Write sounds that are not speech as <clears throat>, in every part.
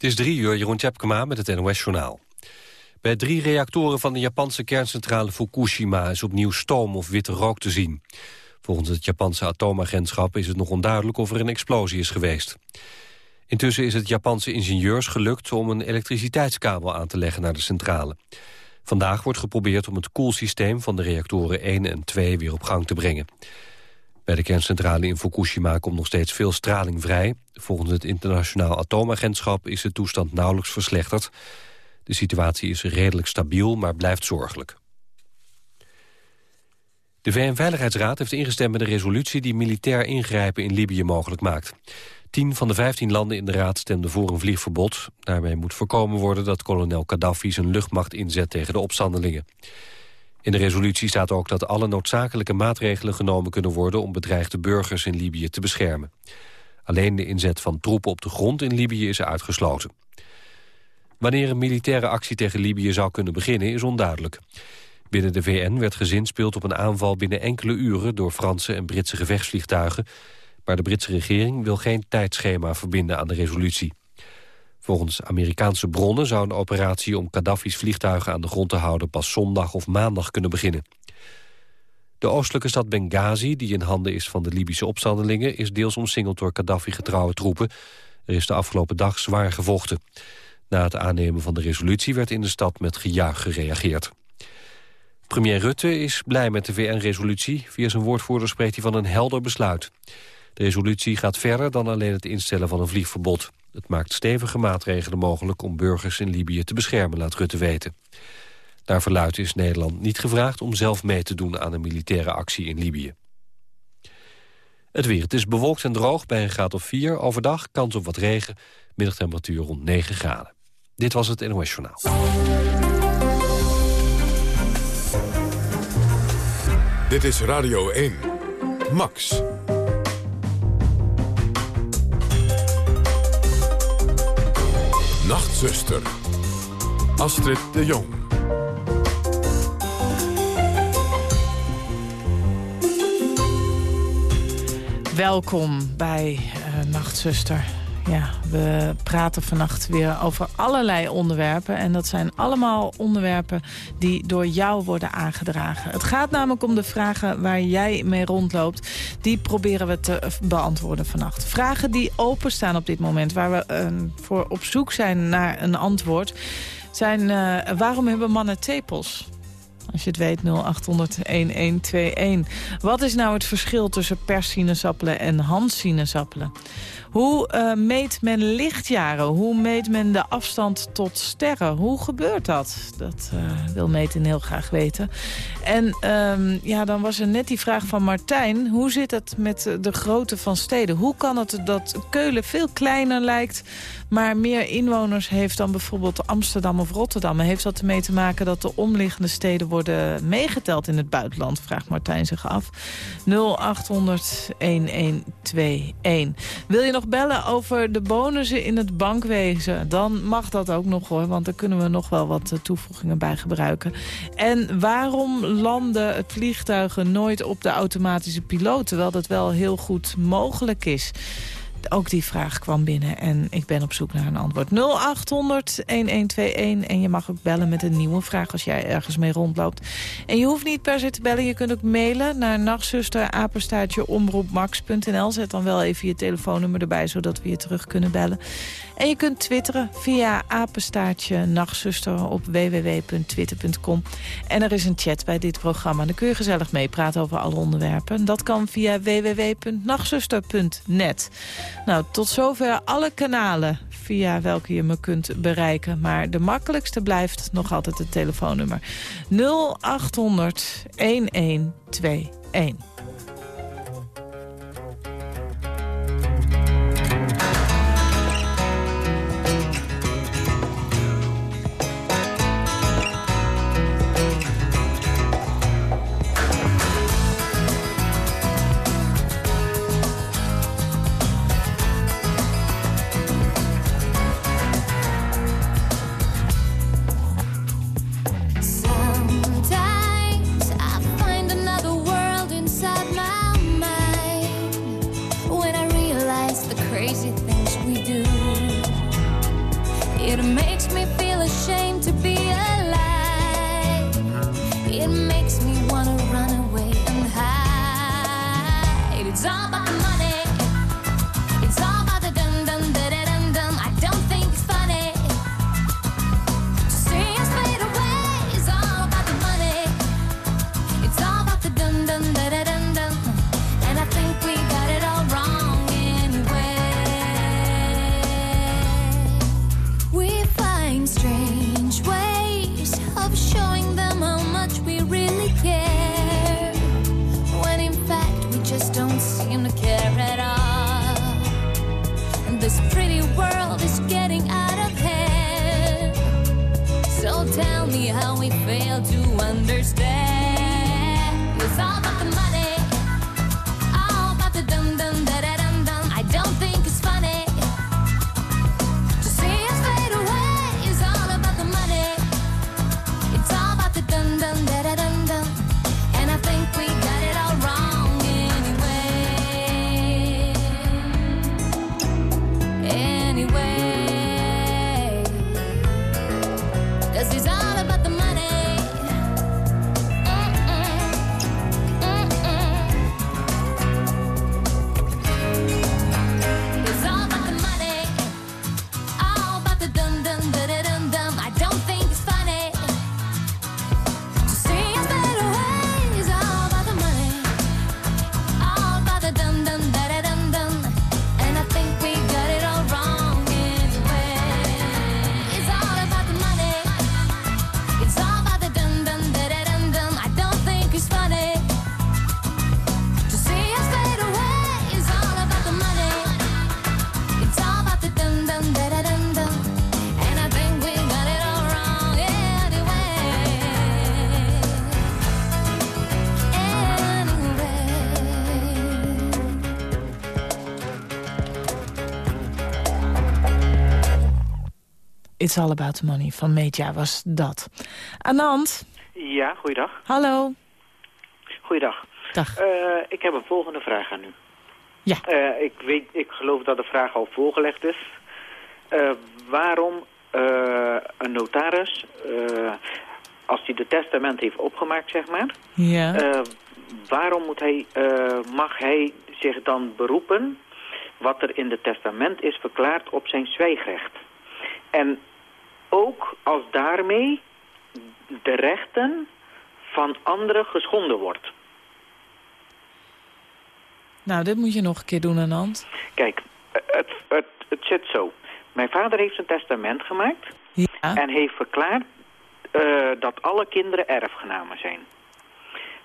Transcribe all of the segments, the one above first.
Het is drie uur, Jeroen Tjepkema met het NOS-journaal. Bij drie reactoren van de Japanse kerncentrale Fukushima... is opnieuw stoom of witte rook te zien. Volgens het Japanse atoomagentschap is het nog onduidelijk... of er een explosie is geweest. Intussen is het Japanse ingenieurs gelukt om een elektriciteitskabel aan te leggen naar de centrale. Vandaag wordt geprobeerd om het koelsysteem van de reactoren 1 en 2 weer op gang te brengen. Bij de kerncentrale in Fukushima komt nog steeds veel straling vrij. Volgens het internationaal atoomagentschap is de toestand nauwelijks verslechterd. De situatie is redelijk stabiel, maar blijft zorgelijk. De VN-veiligheidsraad heeft ingestemd met een resolutie... die militair ingrijpen in Libië mogelijk maakt. Tien van de vijftien landen in de raad stemden voor een vliegverbod. Daarmee moet voorkomen worden dat kolonel Gaddafi zijn luchtmacht inzet tegen de opstandelingen. In de resolutie staat ook dat alle noodzakelijke maatregelen genomen kunnen worden... om bedreigde burgers in Libië te beschermen. Alleen de inzet van troepen op de grond in Libië is uitgesloten. Wanneer een militaire actie tegen Libië zou kunnen beginnen is onduidelijk. Binnen de VN werd gezinspeeld op een aanval binnen enkele uren... door Franse en Britse gevechtsvliegtuigen... maar de Britse regering wil geen tijdschema verbinden aan de resolutie. Volgens Amerikaanse bronnen zou een operatie om Gaddafi's vliegtuigen aan de grond te houden pas zondag of maandag kunnen beginnen. De oostelijke stad Benghazi, die in handen is van de Libische opstandelingen, is deels omsingeld door Gaddafi-getrouwe troepen. Er is de afgelopen dag zwaar gevochten. Na het aannemen van de resolutie werd in de stad met gejuich gereageerd. Premier Rutte is blij met de VN-resolutie. Via zijn woordvoerder spreekt hij van een helder besluit. De resolutie gaat verder dan alleen het instellen van een vliegverbod. Het maakt stevige maatregelen mogelijk om burgers in Libië te beschermen, laat Rutte weten. Naar verluidt is Nederland niet gevraagd om zelf mee te doen aan een militaire actie in Libië. Het weer. Het is bewolkt en droog bij een graad of 4. Overdag kans op wat regen. Middagtemperatuur rond 9 graden. Dit was het NOS Journaal. Dit is Radio 1. Max. Nachtzuster. Astrid de Jong. Welkom bij uh, Nachtzuster. Ja, we praten vannacht weer over allerlei onderwerpen. En dat zijn allemaal onderwerpen die door jou worden aangedragen. Het gaat namelijk om de vragen waar jij mee rondloopt. Die proberen we te beantwoorden vannacht. Vragen die openstaan op dit moment. Waar we uh, voor op zoek zijn naar een antwoord. Zijn uh, waarom hebben mannen tepels? Als je het weet, 0800-1121. Wat is nou het verschil tussen perssinezappelen en handsinezappelen? Hoe uh, meet men lichtjaren? Hoe meet men de afstand tot sterren? Hoe gebeurt dat? Dat uh, wil Meten heel graag weten. En um, ja, dan was er net die vraag van Martijn. Hoe zit het met de grootte van steden? Hoe kan het dat Keulen veel kleiner lijkt maar meer inwoners heeft dan bijvoorbeeld Amsterdam of Rotterdam. Heeft dat ermee te maken dat de omliggende steden worden meegeteld in het buitenland? Vraagt Martijn zich af. 0800 1121. Wil je nog bellen over de bonussen in het bankwezen? Dan mag dat ook nog hoor, want daar kunnen we nog wel wat toevoegingen bij gebruiken. En waarom landen vliegtuigen nooit op de automatische piloot... terwijl dat wel heel goed mogelijk is? Ook die vraag kwam binnen en ik ben op zoek naar een antwoord. 0800-1121 en je mag ook bellen met een nieuwe vraag als jij ergens mee rondloopt. En je hoeft niet per se te bellen, je kunt ook mailen naar nachtzuster, omroepmax.nl. Zet dan wel even je telefoonnummer erbij, zodat we je terug kunnen bellen. En je kunt twitteren via apenstaartje nachtzuster op www.twitter.com. En er is een chat bij dit programma. Dan kun je gezellig meepraten over alle onderwerpen. Dat kan via www.nachtzuster.net. Nou, tot zover alle kanalen via welke je me kunt bereiken. Maar de makkelijkste blijft nog altijd het telefoonnummer 0800 1121. Fail to understand. It's all about the money van Media was dat. Anand, Ja, goeiedag. hallo. Goeiedag. Dag. Eh, ik heb een volgende vraag aan u. Ja. Eh, ik, weet, ik geloof dat de vraag al voorgelegd is. Eh, waarom een notaris, als hij de testament heeft opgemaakt, zeg maar... Ja. waarom moet hij, mag hij zich dan beroepen wat er in het testament is verklaard op zijn zwijgrecht? En ook als daarmee de rechten van anderen geschonden wordt. Nou, dit moet je nog een keer doen, Anand. Kijk, het, het, het zit zo. Mijn vader heeft een testament gemaakt Ja. en heeft verklaard eh, dat alle kinderen erfgenamen zijn.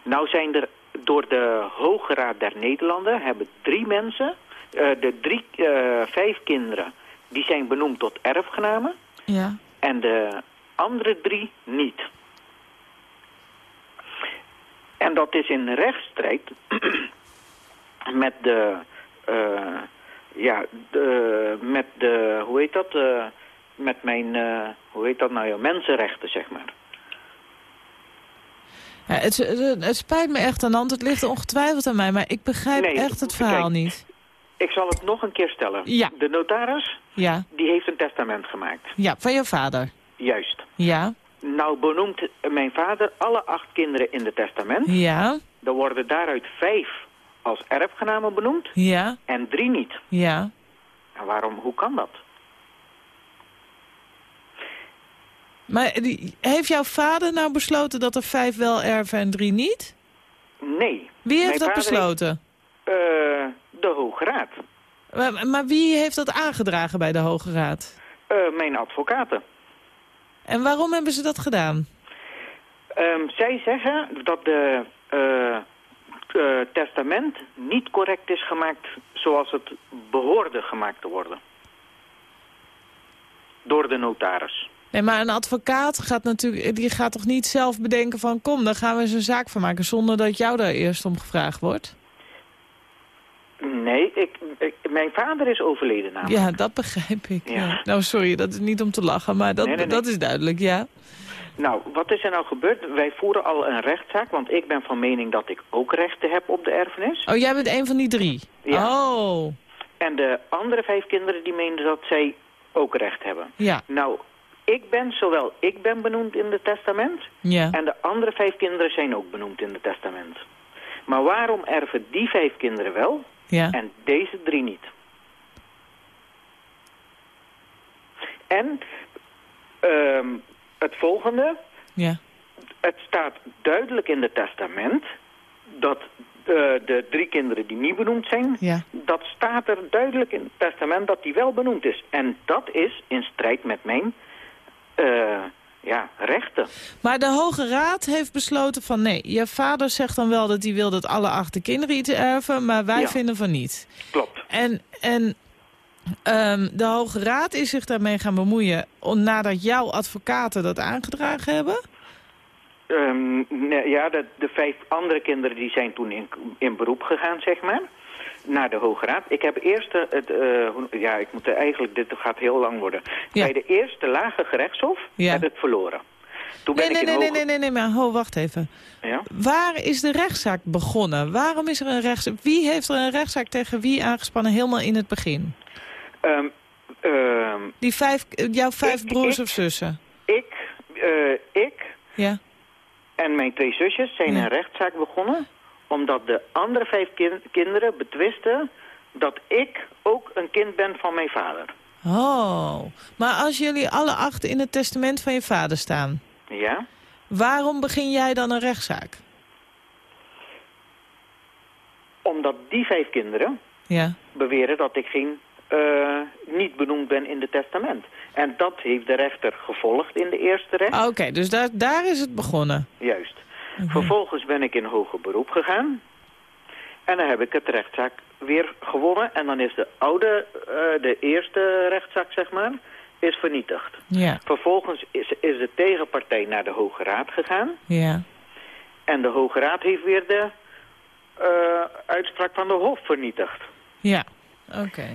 Nou zijn er door de Hoge Raad der Nederlanden hebben drie mensen, eh, de drie, eh, vijf kinderen, die zijn benoemd tot erfgenamen Ja. En de andere drie niet. En dat is in rechtsstrijd <clears throat> met de, eh, ja, de, met de, hoe heet dat, eh, met mijn, eh, hoe heet dat nou ja, mensenrechten, zeg maar. Ja, het, het, het spijt me echt, Anand. Het ligt ongetwijfeld aan mij, maar ik begrijp Nee, echt het verhaal kijk. niet. Ik zal het nog een keer stellen. Ja. De notaris, Ja, die heeft een testament gemaakt. ja, van je vader. Juist. Ja, Nou benoemt mijn vader alle acht kinderen in het testament. ja, Er worden daaruit vijf als erfgenamen benoemd ja, en drie niet. ja. En waarom, hoe kan dat? Maar heeft jouw vader nou besloten dat er vijf wel erven en drie niet? Nee. Wie heeft Mijn dat besloten? heeft, eh, de Hoge Raad. Maar, maar wie heeft dat aangedragen bij de Hoge Raad? Eh, mijn advocaten. En waarom hebben ze dat gedaan? Ehm, zij zeggen dat de eh, eh, testament niet correct is gemaakt zoals het behoorde gemaakt te worden. Door de notaris. Nee, maar een advocaat gaat natuurlijk, die gaat toch niet zelf bedenken van... kom, dan gaan we eens een zaak van maken zonder dat jou daar eerst om gevraagd wordt? Nee, ik, ik- mijn vader is overleden namelijk. Ja, dat begrijp ik. Ja. ja. Nou, sorry, dat is niet om te lachen, maar dat, Nee, nee, nee. dat is duidelijk, ja. Nou, wat is er nou gebeurd? Wij voeren al een rechtszaak, want ik ben van mening dat ik ook rechten heb op de erfenis. Oh, jij bent een van die drie? Ja. Oh, En de andere vijf kinderen die meenden dat zij ook recht hebben. Ja, Nou, ik ben, zowel ik ben benoemd in het testament... ja. en de andere vijf kinderen zijn ook benoemd in het testament. Maar waarom erven die vijf kinderen wel ja. en deze drie niet? En ehm, het volgende, ja. het staat duidelijk in het testament dat eh, de drie kinderen die niet benoemd zijn, Ja. dat staat er duidelijk in het testament dat die wel benoemd is. En dat is in strijd met mijn eh, ja, rechten. Maar de Hoge Raad heeft besloten van nee, je vader zegt dan wel dat hij wil dat alle acht de kinderen iets erven, maar wij Ja. vinden van niet. Klopt. En, en ehm, de Hoge Raad is zich daarmee gaan bemoeien nadat jouw advocaten dat aangedragen hebben? Ehm, nee, ja, de, de vijf andere kinderen die zijn toen in, in beroep gegaan, zeg maar. Naar de Hoge Raad. Ik heb eerst eh, het, eh, ja, ik moet er eigenlijk, dit gaat heel lang worden. Ja. Bij de eerste lage gerechtshof Ja. heb ik verloren. Toen ben Nee, nee, ik in nee, nee, hoge... nee, nee, nee, maar ho, wacht even. Ja? Waar is de rechtszaak begonnen? Waarom is er een rechtszaak? Wie heeft er een rechtszaak tegen wie aangespannen helemaal in het begin? Ehm, ehm, Die vijf, eh, jouw vijf Ik- broers ik- of zussen? ik, eh, ik Ja. en mijn twee zusjes zijn een rechtszaak begonnen... omdat de andere vijf kin- kinderen betwisten dat ik ook een kind ben van mijn vader. Oh, maar als jullie alle acht in het testament van je vader staan... Ja? waarom begin jij dan een rechtszaak? Omdat die vijf kinderen Ja. beweren dat ik geen, eh, niet benoemd ben in het testament. En dat heeft de rechter gevolgd in de eerste recht. Ah, Oké, dus daar, daar is het begonnen. Juist. Oké. Vervolgens ben ik in hoger beroep gegaan. En dan heb ik het rechtszaak weer gewonnen. En dan is de oude, eh, de eerste rechtszaak, zeg maar, is vernietigd. Ja, Vervolgens is, is de tegenpartij naar de Hoge Raad gegaan. ja. En de Hoge Raad heeft weer de eh, uitspraak van de Hof vernietigd. Ja, oké.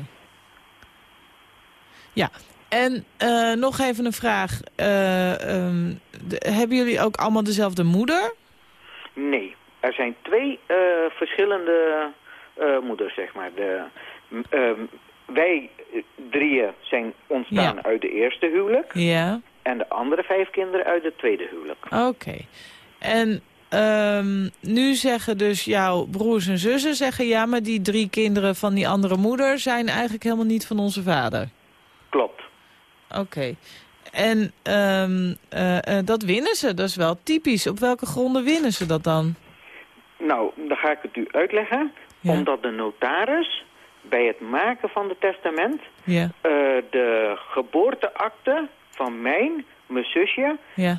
Ja, en eh, nog even een vraag. Eh, ehm, de- hebben jullie ook allemaal dezelfde moeder? Nee, er zijn twee eh, verschillende eh, moeders, zeg maar. De, ehm, wij eh, drieën zijn ontstaan Ja. uit de eerste huwelijk... Ja, en de andere vijf kinderen uit het tweede huwelijk. oké. En ehm, nu zeggen dus jouw broers en zussen zeggen... ja, maar die drie kinderen van die andere moeder... zijn eigenlijk helemaal niet van onze vader. Klopt. Oké. En eh, dat winnen ze, dat is wel typisch. Op welke gronden winnen ze dat dan? Nou, dan ga ik het u uitleggen. Ja. Omdat de notaris bij het maken van het testament... Ja, eh, de geboorteakte van mijn, mijn zusje... ja.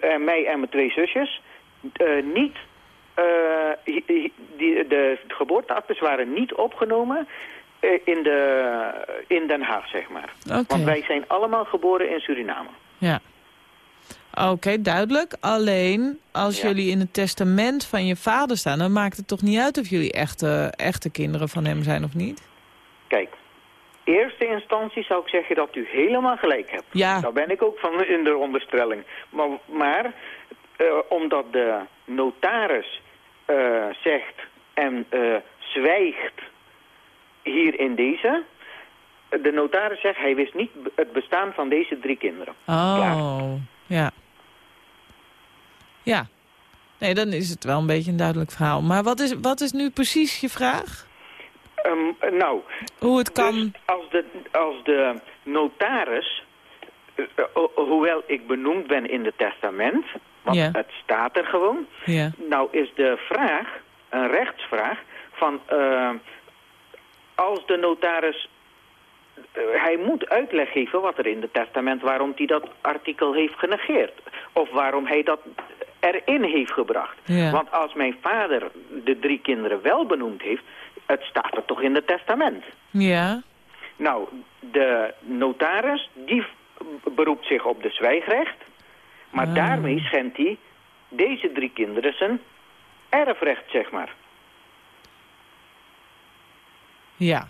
en mij en mijn twee zusjes... niet... die, de geboorteactes waren niet opgenomen in, de, in Den Haag, zeg maar. Want wij zijn allemaal geboren in Suriname. Ja. Oké, duidelijk. Alleen, als Ja. jullie in het testament van je vader staan... dan maakt het toch niet uit of jullie echte, echte kinderen van hem zijn of niet? Kijk, eerste instantie zou ik zeggen dat u helemaal gelijk hebt. Ja. Daar ben ik ook van in de onderstelling. Maar, maar eh, omdat de notaris eh, zegt en eh, zwijgt hier in deze... De notaris zegt, hij wist niet het bestaan van deze drie kinderen. Klaar. Oh, ja. Ja. Nee, dan is het wel een beetje een duidelijk verhaal. Maar wat is, wat is nu precies je vraag? Ehm, nou, Hoe het kan... Dus als de, als de notaris, eh, eh, ho- hoewel ik benoemd ben in het testament, want Ja. het staat er gewoon, Ja. nou is de vraag, een rechtsvraag, van eh, als de notaris, eh, hij moet uitleg geven wat er in het testament, waarom hij dat artikel heeft genegeerd. Of waarom hij dat erin heeft gebracht. Ja. Want als mijn vader de drie kinderen wel benoemd heeft, het staat er toch in het testament. Ja. Nou, de notaris, die beroept zich op de zwijgrecht. Maar Ah. daarmee schendt hij deze drie kinderen zijn erfrecht, zeg maar. Ja.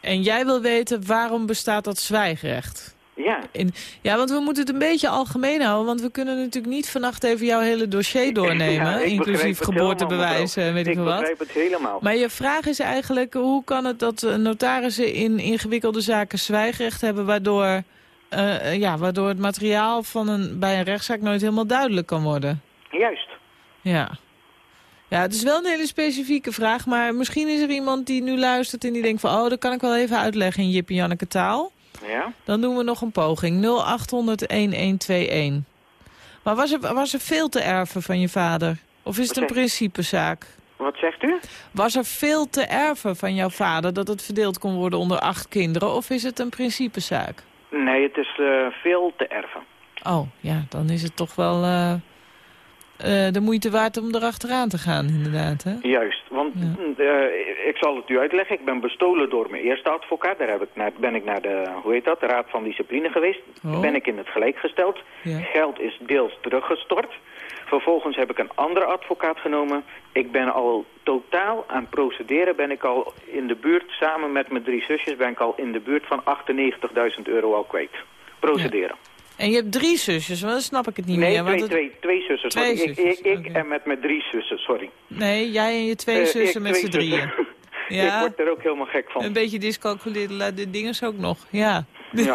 En jij wil weten waarom bestaat dat zwijgrecht? Ja, In, ja, want we moeten het een beetje algemeen houden. Want we kunnen natuurlijk niet vannacht even jouw hele dossier <laughs> doornemen. Ja, ik inclusief het geboortebewijzen en weet ik ik veel wat. begrijp het helemaal. Maar je vraag is eigenlijk, hoe kan het dat eh, notarissen in ingewikkelde zaken zwijgrecht hebben... waardoor, eh, eh, ja, waardoor het materiaal van een, bij een rechtszaak nooit helemaal duidelijk kan worden? Juist. Ja. Ja, het is wel een hele specifieke vraag, maar misschien is er iemand die nu luistert en die denkt van... oh, dat kan ik wel even uitleggen in Jip en Janneke taal. Ja. Dan doen we nog een poging. 0800-1121. Maar was er, was er veel te erven van je vader? Of is het een principezaak? Wat zegt u? Was er veel te erven van jouw vader dat het verdeeld kon worden onder acht kinderen? Of is het een principezaak? Nee, het is eh, veel te erven. Oh, ja, dan is het toch wel eh, eh, de moeite waard om erachteraan te gaan, inderdaad. Hè? Juist, want Ja. eh, ik zal het u uitleggen. Ik ben bestolen door mijn eerste advocaat. Daar heb ik naar, ben ik naar de, hoe heet dat, de Raad van Discipline geweest. Oh. Ben ik in het gelijk gesteld. Ja. Geld is deels teruggestort. Vervolgens heb ik een andere advocaat genomen. Ik ben al totaal aan procederen. Ben ik al in de buurt, samen met mijn drie zusjes, ben ik al in de buurt van 98.000 euro al kwijt. Procederen. En je hebt drie zusjes, maar dan snap ik het niet Nee, meer. want twee, het- twee, twee zussen. Twee sorry. Zusjes, ik ik en met mijn drie zussen, sorry. Nee, jij en je twee Eh, zussen met z'n drieën. <laughs> Ja. Ik word er ook helemaal gek van. Een beetje discalculeerde de dingen ook nog, ja. Ja.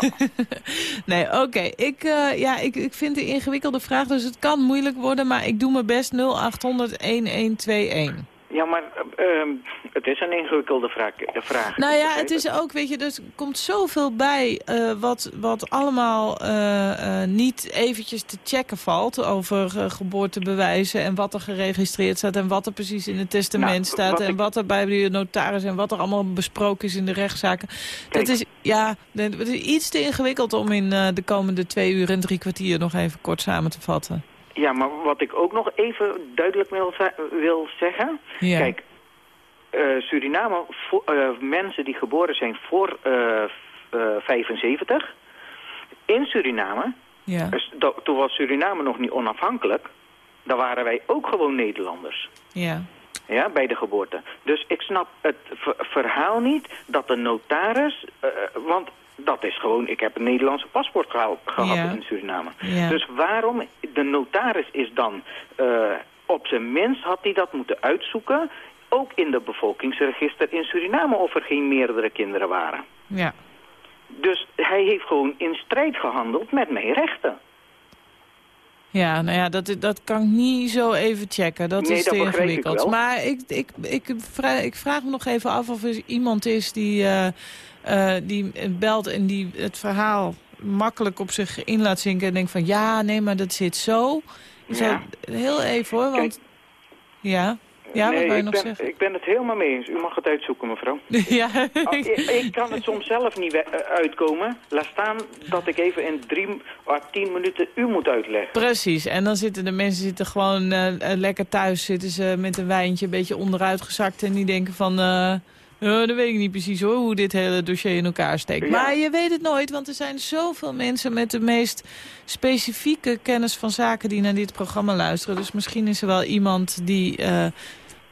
<laughs> nee, oké. Ik, eh, ja, ik, ik vind het een ingewikkelde vraag, dus het kan moeilijk worden. Maar ik doe mijn best 0800-1121. Ja, maar eh, ehm, het is een ingewikkelde vraag. vraag. Nou ja, het is ook, weet je, er komt zoveel bij eh, wat, wat allemaal eh, eh, niet eventjes te checken valt over geboortebewijzen en wat er geregistreerd staat en wat er precies in het testament Nou, staat wat en ik- wat er bij de notaris en wat er allemaal besproken is in de rechtszaken. Dat is, ja, het is iets te ingewikkeld om in de komende twee uur en drie kwartier nog even kort samen te vatten. Ja, maar wat ik ook nog even duidelijk wil, wil zeggen... Ja. Kijk, eh, Suriname, eh, mensen die geboren zijn voor eh, eh, 75... In Suriname, ja. dus to- toen was Suriname nog niet onafhankelijk... dan waren wij ook gewoon Nederlanders. ja. Ja, bij de geboorte. Dus ik snap het ver- verhaal niet dat de notaris... want dat is gewoon... Ik heb een Nederlandse paspoort gehad Ja. in Suriname. Ja. Dus waarom... De notaris is dan... eh, op zijn minst had hij dat moeten uitzoeken... ook in de bevolkingsregister in Suriname... of er geen meerdere kinderen waren. ja. Dus hij heeft gewoon in strijd gehandeld met mijn rechten. Ja, nou ja, dat, dat kan ik niet zo even checken. Dat Nee, is te ingewikkeld. Maar ik, ik, ik, vraag, ik vraag me nog even af of er iemand is die, eh, eh, die belt en die het verhaal makkelijk op zich in laat zinken. En denkt van ja, nee, maar dat zit zo. Ik zou- heel even hoor, want... Ja, ja wat nee, je ik nog ben, zeggen? ik ben het helemaal mee eens. U mag het uitzoeken, mevrouw. <laughs> ja, Ah, ik, ik kan het soms zelf niet eh, uitkomen. Laat staan dat ik even in drie à tien minuten u moet uitleggen. Precies, en dan zitten de mensen zitten gewoon eh, eh, lekker thuis. Zitten ze met een wijntje een beetje onderuitgezakt. En die denken van, eh oh, dat weet ik niet precies hoor, hoe dit hele dossier in elkaar steekt. Ja. Maar je weet het nooit, want er zijn zoveel mensen met de meest specifieke kennis van zaken die naar dit programma luisteren. Dus misschien is er wel iemand die eh,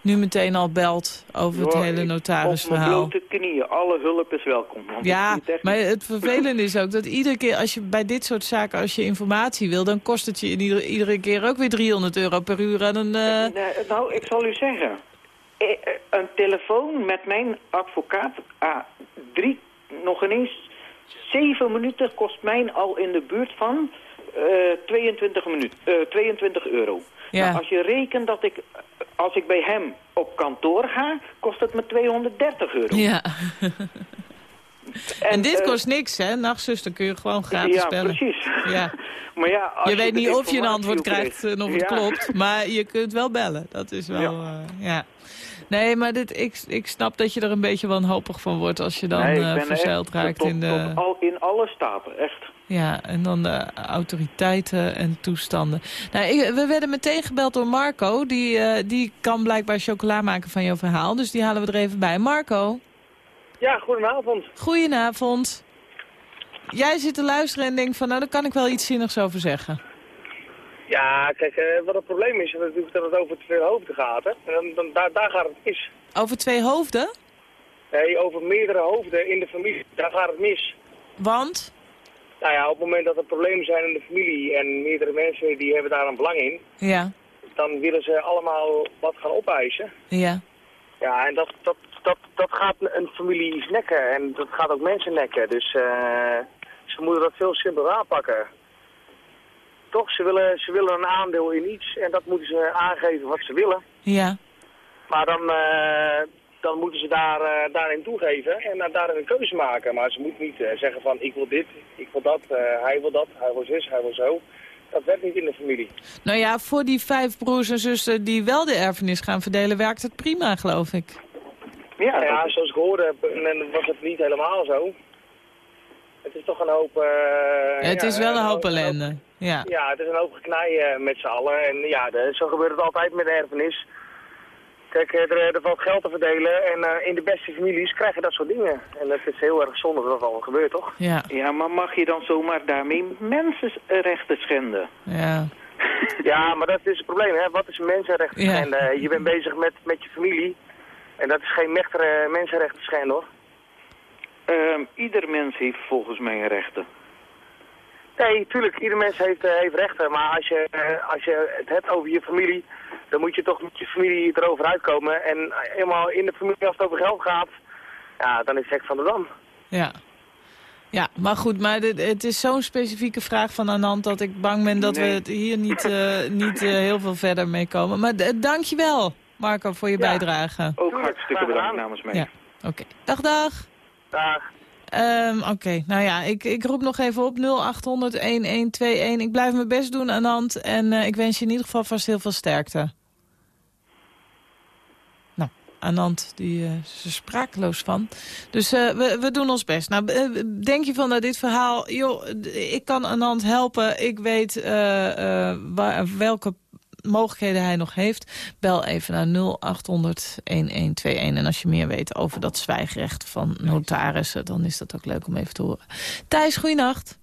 nu meteen al belt over het hele ik- Op mijn notarisverhaal. blote knieën. Alle hulp is welkom. Ja, maar het vervelende is ook dat iedere keer als je bij dit soort zaken, als je informatie wil, dan kost het je in ieder- iedere keer ook weer 300 euro per uur aan een... eh, Nee, nou, ik zal u zeggen. Eh, eh, Een telefoon met mijn advocaat, ah, nog ineens, zeven minuten kost mij al in de buurt van eh 22, minuut, eh 22 euro. Ja. Nou, als je rekent dat ik, als ik bij hem op kantoor ga, kost het me 230 euro. Ja. En dit eh, kost niks, hè? Nachtzuster kun je gewoon gratis Ja, bellen. precies. Ja. <laughs> maar ja, als Je weet niet of je een antwoord krijgt en of het Ja. klopt, maar je kunt wel bellen. Dat is wel, Ja. ja. Nee, maar dit, ik, ik snap dat je er een beetje wanhopig van wordt als je dan Nee, eh, verzeild raakt tot, in de... tot al, in alle staten, echt. Ja, en dan de autoriteiten en toestanden. Nou, ik- we werden meteen gebeld door Marco. Die, eh, die kan blijkbaar chocola maken van jouw verhaal. Dus die halen we er even bij. Marco, Ja, goedenavond. goedenavond. Jij zit te luisteren en denkt van, nou, daar kan ik wel iets zinnigs over zeggen. Ja, kijk, eh, wat het probleem is, is natuurlijk dat het over twee hoofden gaat. Hè? En dan, dan, daar, daar gaat het mis. Over twee hoofden? Nee, over meerdere hoofden in de familie, daar gaat het mis. Want? Nou ja, op het moment dat er problemen zijn in de familie en meerdere mensen die hebben daar een belang in, Ja, dan willen ze allemaal wat gaan opeisen. ja, Ja, en dat, dat, dat, dat gaat een familie nekken en dat gaat ook mensen nekken. Dus eh, ze moeten dat veel simpeler aanpakken. Toch, ze willen, ze willen een aandeel in iets en dat moeten ze aangeven wat ze willen. ja. Maar dan, eh, dan moeten ze daar, eh, daarin toegeven en daarin een keuze maken. Maar ze moeten niet eh, zeggen van ik wil dit, ik wil dat, hij wil dat, hij wil zus, hij wil zo. Dat werkt niet in de familie. Nou ja, voor die vijf broers en zussen die wel de erfenis gaan verdelen, werkt het prima, geloof ik. Ja, ja zoals ik hoorde was het niet helemaal zo. Het is toch een hoop... eh, het ja, is wel een hoop hoop- ellende. Ja. Ja, het is een hoop geknij eh, met z'n allen. En ja, de- zo gebeurt het altijd met de erfenis. Kijk, eh, er, er valt geld te verdelen en eh, in de beste families krijg je dat soort dingen. En het is heel erg zonde dat dat al gebeurt, toch? Ja, Ja, maar mag je dan zomaar daarmee mensenrechten schenden? ja. <laughs> Ja, maar dat is het probleem, hè. Wat is mensenrechten Ja. schenden? Je bent bezig met, met je familie. En dat is geen mechtere mensenrechten schenden, hoor. Ehm, ieder mens heeft volgens mij rechten. Nee, tuurlijk, ieder mens heeft, eh, heeft rechten. Maar als je, eh, als je het hebt over je familie, dan moet je toch met je familie erover uitkomen. En eenmaal in de familie, als het over geld gaat, ja, dan is het hek van de dam. Ja. Ja, maar goed, maar dit- het is zo'n specifieke vraag van Anand dat ik bang ben dat we het hier niet, eh, <laughs> niet eh, heel veel verder mee komen. Maar d- dank je wel, Marco, voor je Ja. bijdrage. Ook hartstikke bedankt namens mij. Ja, oké. Dag, dag. Ehm, Oké, nou ja, ik, ik roep nog even op 0800-1121. Ik blijf mijn best doen, Anand. En eh, ik wens je in ieder geval vast heel veel sterkte. Nou, Anand, die eh, is er sprakeloos van. Dus eh, we, we doen ons best. Nou, denk je van nou, dit verhaal... joh, ik kan Anand helpen. Ik weet welke mogelijkheden hij nog heeft. Bel even naar 0800-1121. En als je meer weet over dat zwijgrecht van notarissen... dan is dat ook leuk om even te horen. Thijs, goeienacht.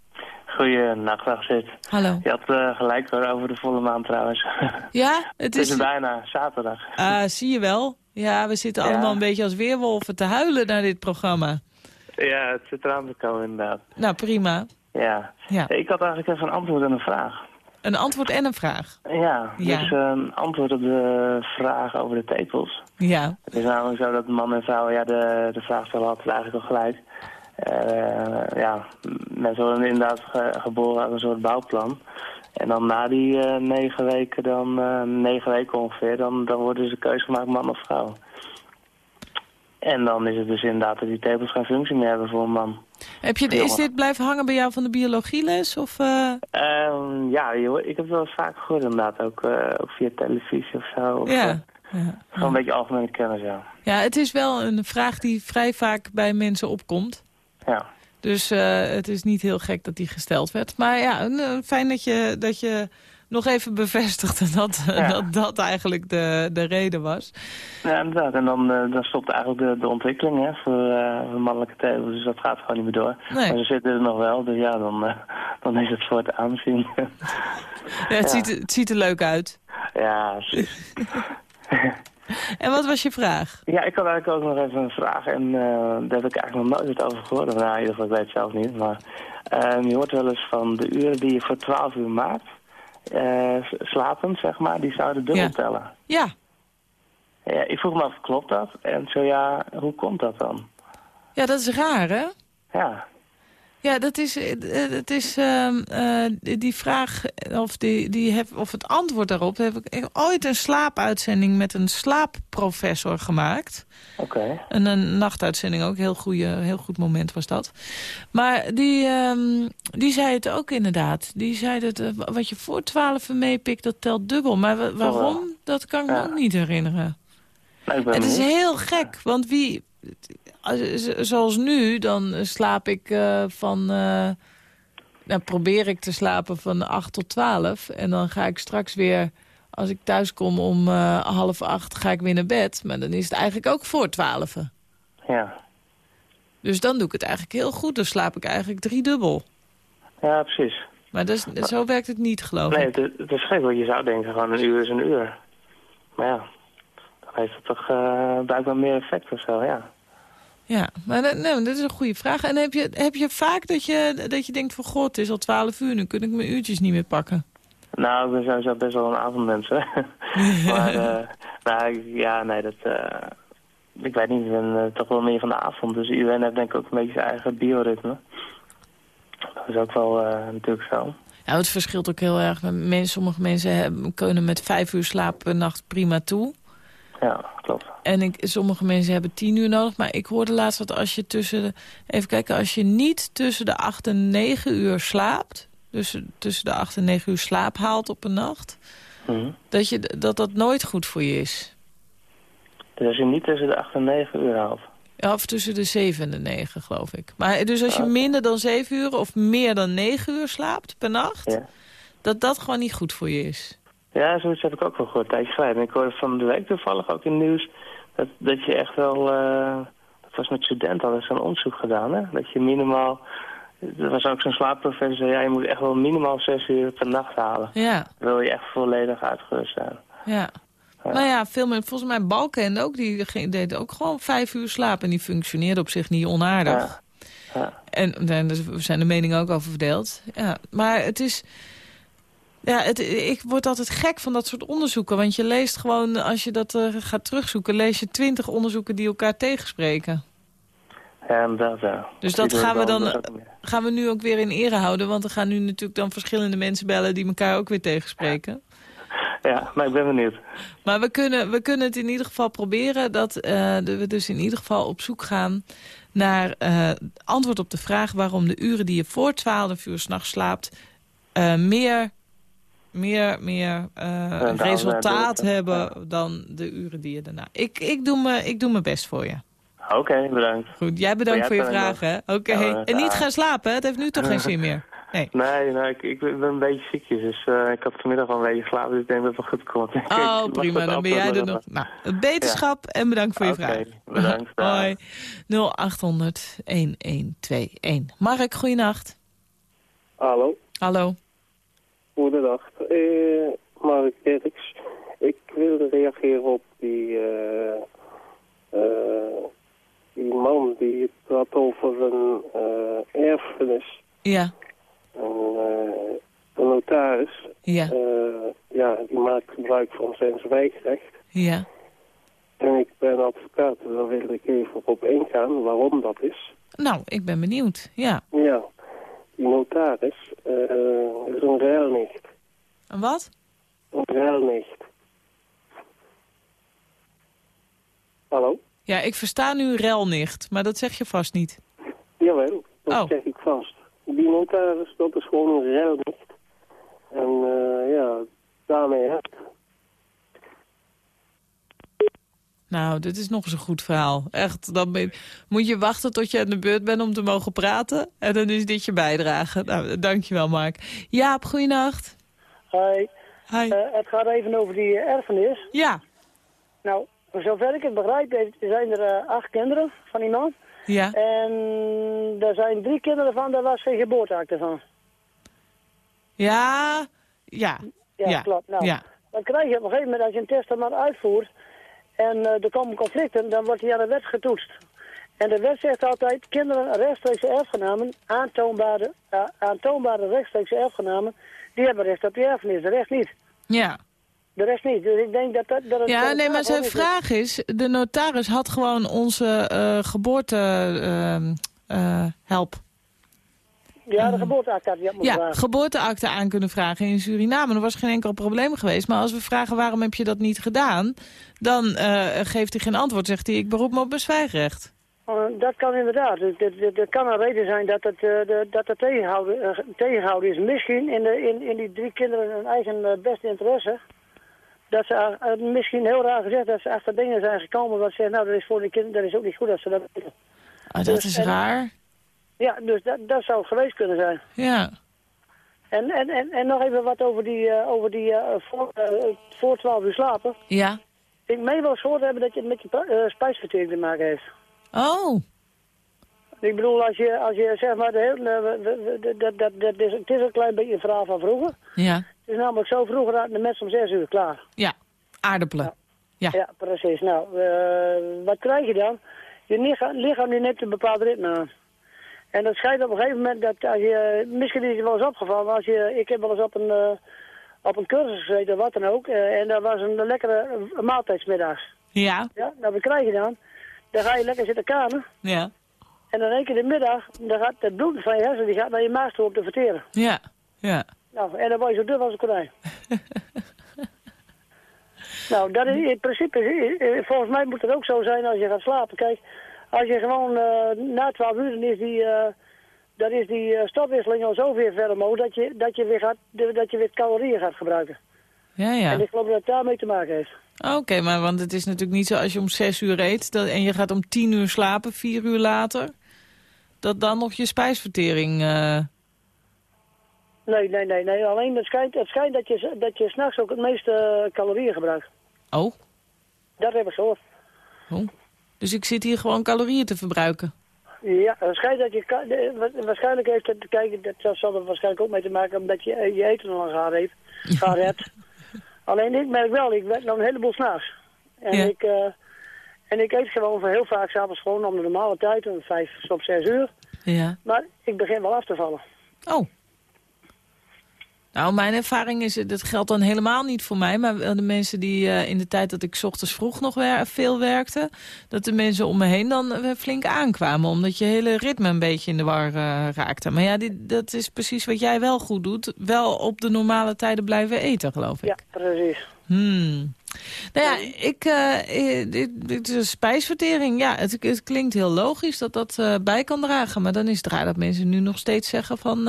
Goeienacht, Agzit. Hallo. Je had eh, gelijk hoor, over de volle maan trouwens. <laughs> Ja, het Het is bijna, zaterdag. Ah, zie je wel. Ja, we zitten Ja. allemaal een beetje als weerwolven te huilen naar dit programma. Ja, het zit eraan te komen inderdaad. Nou, prima. Ja. Ja. Ik had eigenlijk even een antwoord op een vraag. Een antwoord en een vraag. Ja, Ja. dus eh, een antwoord op de vraag over de tepels. Ja, Het is namelijk zo dat man en vrouw, ja, de, de vraagsteller had eigenlijk al gelijk. Eh, ja, mensen worden inderdaad ge- geboren uit een soort bouwplan. En dan na die eh, negen weken, dan, negen weken ongeveer, dan, dan wordt dus de keuze gemaakt man of vrouw. En dan is het dus inderdaad dat die tepels geen functie meer hebben voor een man. Heb je, is dit blijven hangen bij jou van de biologieles? Of, eh, Ehm, ja, joh, ik heb het wel eens vaak gehoord inderdaad, ook, eh, ook via televisie of zo. Of, eh, ja. ja. Gewoon een beetje algemene kennis, ja. Ja, het is wel een vraag die vrij vaak bij mensen opkomt. Ja, Dus het is niet heel gek dat die gesteld werd. Maar ja, fijn dat je, dat je nog even bevestigde <laughs> dat Ja. dat, dat eigenlijk de, de reden was. ja inderdaad. En dan, eh, dan stopt eigenlijk de, de ontwikkeling hè, voor, voor mannelijke tepels. Dus dat gaat gewoon niet meer door. Nee. Maar ze zitten er nog wel, dus ja, dan, eh, dan is het voor het aanzien. <laughs> Ja, het, Ja. Ziet, er- het ziet er leuk uit. ja, precies. <laughs> En wat was je vraag? Ja, ik had eigenlijk ook nog even een vraag en eh, daar heb ik eigenlijk nog nooit over gehoord. Nou, in ieder geval, ik weet het zelf niet. Maar ehm, je hoort wel eens van de uren die je voor 12 uur maakt, s- slapend zeg maar, die zouden dubbel Ja. tellen. Ja, Ja, ik vroeg me af, klopt dat? En zo ja, hoe komt dat dan? ja dat is raar, hè? Ja, Ja, dat is, eh, eh, het is ehm, eh, die- vraag, of, die, die heb, of het antwoord daarop... heb ik heb ooit een slaapuitzending met een slaapprofessor gemaakt. oké. En een nachtuitzending ook, heel, goeie, heel goed moment was dat. Maar die, ehm, die zei het ook inderdaad. Die zei dat wat je voor twaalf meepikt, dat telt dubbel. Maar wa- waarom, dat kan ik me Ja. ook niet herinneren. Het is heel gek, want wie... als- Zoals nu, dan slaap ik eh, van... eh, dan probeer ik te slapen van 8 tot 12. En dan ga ik straks weer, als ik thuis kom om eh, half acht, ga ik weer naar bed. Maar dan is het eigenlijk ook voor 12. Ja. Dus dan doe ik het eigenlijk heel goed. Dan slaap ik eigenlijk driedubbel. ja, precies. Maar dat is, zo werkt het niet, geloof Nee, ik. het, het is gek, want je zou denken gewoon een uur is een uur. Maar ja, heeft het toch eh, blijkbaar meer effect of zo, ja. Ja, maar dat, nee, dat is een goede vraag. En heb je, heb je vaak dat je, dat je denkt van... God, het is al twaalf uur, nu kun ik mijn uurtjes niet meer pakken. Nou, ik ben sowieso best wel een avondmens, hè. <laughs> maar, eh, nou, ja, nee, dat... eh, ik weet niet, ik ben toch wel meer van de avond. Dus iedereen heeft denk ik ook een beetje zijn eigen bioritme. Dat is ook wel natuurlijk zo. Ja, het verschilt ook heel erg. Sommige mensen hebben, kunnen met vijf uur slaap per nacht prima toe. Ja, klopt. En ik, sommige mensen hebben tien uur nodig. Maar ik hoorde laatst dat als je tussen de... Even kijken, als je niet tussen de acht en negen uur slaapt... dus tussen de acht en negen uur slaap haalt op een nacht... Mhm. dat, je, dat dat nooit goed voor je is. Dus als je niet tussen de 8 en 9 uur haalt. Ja, of tussen de zeven en de negen, geloof ik. Maar dus als je Ah. minder dan zeven uur of meer dan negen uur slaapt per nacht... Ja. dat dat gewoon niet goed voor je is. Ja, zoiets heb ik ook wel gehoord, een tijdje geleden. En ik hoorde van de week toevallig ook in het nieuws... dat, dat je echt wel... eh, dat was met studenten, hadden ze een onderzoek gedaan, hè? Dat je minimaal... Er was ook zo'n slaapprofessor, ja, je moet echt wel minimaal zes uur per nacht halen. Ja, Wil je echt volledig uitgerust zijn. ja. Nou ja, veel mensen, volgens mij Balken ook, die deed ook gewoon vijf uur slapen. En die functioneerde op zich niet onaardig. Ja. Ja. En daar zijn de meningen ook over verdeeld. Ja, maar het is... Ja, het, ik word altijd gek van dat soort onderzoeken. Want je leest gewoon, als je dat eh, gaat terugzoeken... lees je twintig onderzoeken die elkaar tegenspreken. Ja, inderdaad, ja. Dus dat gaan we dan- dat meer. Gaan we nu ook weer in ere houden. Want er gaan nu natuurlijk dan verschillende mensen bellen... die elkaar ook weer tegenspreken. Ja, maar ik ben benieuwd. Maar we kunnen, we kunnen het in ieder geval proberen... dat eh, we dus in ieder geval op zoek gaan naar eh, antwoord op de vraag... waarom de uren die je voor 12 uur s'nachts slaapt... eh, meer, meer, eh, dan resultaat hebben dan de uren die je daarna... Ik, ik, doe me, ik doe mijn best voor je. Oké, bedankt. Goed, jij bedankt voor je bedankt. vragen. Oké, Ja, en niet gaan slapen, hè? het heeft nu toch geen zin meer. Nee. <laughs> Nee, nee ik, ik ben een beetje ziekjes, dus eh, ik had vanmiddag al een beetje geslapen, dus ik denk dat het wel goed komt. <laughs> Oh, prima. Dan ben jij er nog. Nou, beterschap en bedankt voor je Oké, vraag. <laughs> bedankt, dag. Hoi. 0800 1121. Mark, goeienacht. Hallo, Hallo. Goedendag. Eh Mark Dirks. Ik wilde reageren op die, eh, eh, die man die het had over een erfenis. Ja, Een, notaris, ja, ja, die maakt gebruik van zijn zwijgrecht. ja. En ik ben advocaat, daar wil ik even op ingaan waarom dat is. Nou, ik ben benieuwd. Ja. Ja, die notaris eh, is een ruilnicht. En wat? Een ruilnicht. Hallo? Ja, ik versta nu relnicht, maar dat zeg je vast niet. Jawel, dat Oh. zeg ik vast. Die notaris, dat is gewoon een ruilnicht. En eh, ja, daarmee Nou, dit is nog eens een goed verhaal. Echt, dan ben- moet je wachten tot je aan de beurt bent om te mogen praten. En dan is dit je bijdrage. Nou, dankjewel, Mark. Jaap, goeienacht. Hi, Hi. Eh, het gaat even over die eh, erfenis. Ja, Nou, zover ik het begrijp, zijn er eh, acht kinderen van die man. ja. En er zijn drie kinderen van, daar was geen geboorteakte van. Ja, ja, Ja, Ja, klopt. Nou, ja. dan krijg je op een gegeven moment, als je een testament uitvoert en eh, er komen conflicten, dan wordt die aan de wet getoetst. En de wet zegt altijd, kinderen rechtstreekse erfgenamen, aantoonbare, eh, aantoonbare rechtstreekse erfgenamen, die hebben recht op die erfenis, de rest niet. ja. De rest niet. Dus ik denk dat dat... dat het, Ja, het nee, maar zijn vraag is... de notaris had gewoon onze eh geboorte eh, help. Ja, de geboorteakte had moeten Ja, vragen. geboorteakte aan kunnen vragen in Suriname. Er was geen enkel probleem geweest. Maar als we vragen waarom heb je dat niet gedaan... dan eh, geeft hij geen antwoord. Zegt hij, ik beroep me op mijn zwijgrecht. Uh, dat kan inderdaad. Er kan een reden zijn dat het, eh, de, dat het tegenhouden, eh, tegenhouden is. Misschien in, de, in, in die drie kinderen hun eigen beste interesse. Dat ze, misschien heel raar gezegd, dat ze achter dingen zijn gekomen wat ze zeggen, nou dat is voor de kinderen, dat is ook niet goed dat ze dat. Oh, dat Dus, is en- raar. Ja, dus dat, dat zou geweest kunnen zijn. Ja. En, en, en, en nog even wat over die, eh, over die eh, voor, eh, voor 12 uur slapen. Ja. Ik meen wel eens gehoord hebben dat je het met je uh, spijsvertering te maken heeft. Oh. Ik bedoel, als je, als je zeg maar, de hele, eh, dat, dat, dat is, het is een klein beetje een verhaal van vroeger. Ja. Het is namelijk zo vroeger raakten de mensen om zes uur klaar. Ja. Aardappelen. Ja. Ja, precies. Nou, eh, wat krijg je dan? je lichaam, lichaam die neemt een bepaald ritme aan. En dat schijnt op een gegeven moment dat als je, misschien is je wel eens opgevallen, maar als je, ik heb wel eens op een, eh, op een cursus gezeten, wat dan ook, eh, en dat was een lekkere maaltijdsmiddags. Ja, Ja, nou, wat krijg je dan? Dan ga je lekker zitten kanen, ja, en dan één keer de middag, dan gaat het bloed van je hersenen, die gaat naar je maag toe om te verteren. ja, ja. Nou, en dan word je zo duf als een konijn. <laughs> nou, dat is in principe, eh, volgens mij moet het ook zo zijn als je gaat slapen. Kijk, als je gewoon eh, na 12 uur, dan is die, eh, dan is die eh, stofwisseling al zo weer ver omhoog dat je, dat je, weer, gaat, dat je weer calorieën gaat gebruiken. Ja, ja. En ik geloof dat het daarmee te maken heeft. Oké, maar want het is natuurlijk niet zo als je om zes uur eet dat, en je gaat om tien uur slapen, vier uur later, dat dan nog je spijsvertering... Nee, nee, nee, nee. Alleen het schijnt, het schijnt dat je, dat je s'nachts ook het meeste calorieën gebruikt. Oh, Dat heb ik gehoord. oh. Dus ik zit hier gewoon calorieën te verbruiken. Ja, schijnt dat je... Waarschijnlijk heeft het... Kijk, dat zal er waarschijnlijk ook mee te maken omdat je eh, je eten nog aan gaat heeft. <laughs> Hebt. Alleen ik merk wel, ik werk nog een heleboel s'nachts. En, Ja. ik, eh, en ik eet gewoon voor heel vaak s'avonds gewoon om de normale tijd, om vijf tot zes uur. Ja. Maar ik begin wel af te vallen. Oh. Nou, mijn ervaring is, dat geldt dan helemaal niet voor mij... maar de mensen die eh, in de tijd dat ik 's ochtends vroeg nog wer veel werkte... dat de mensen om me heen dan eh, flink aankwamen... omdat je hele ritme een beetje in de war eh, raakte. Maar ja, dat is precies wat jij wel goed doet. Wel op de normale tijden blijven eten, geloof ik. Ja, precies. Hmm. Nou ja, ik, dit, dit is een spijsvertering. Ja, het, het klinkt heel logisch dat dat bij kan dragen. Maar dan is het raar dat mensen nu nog steeds zeggen van...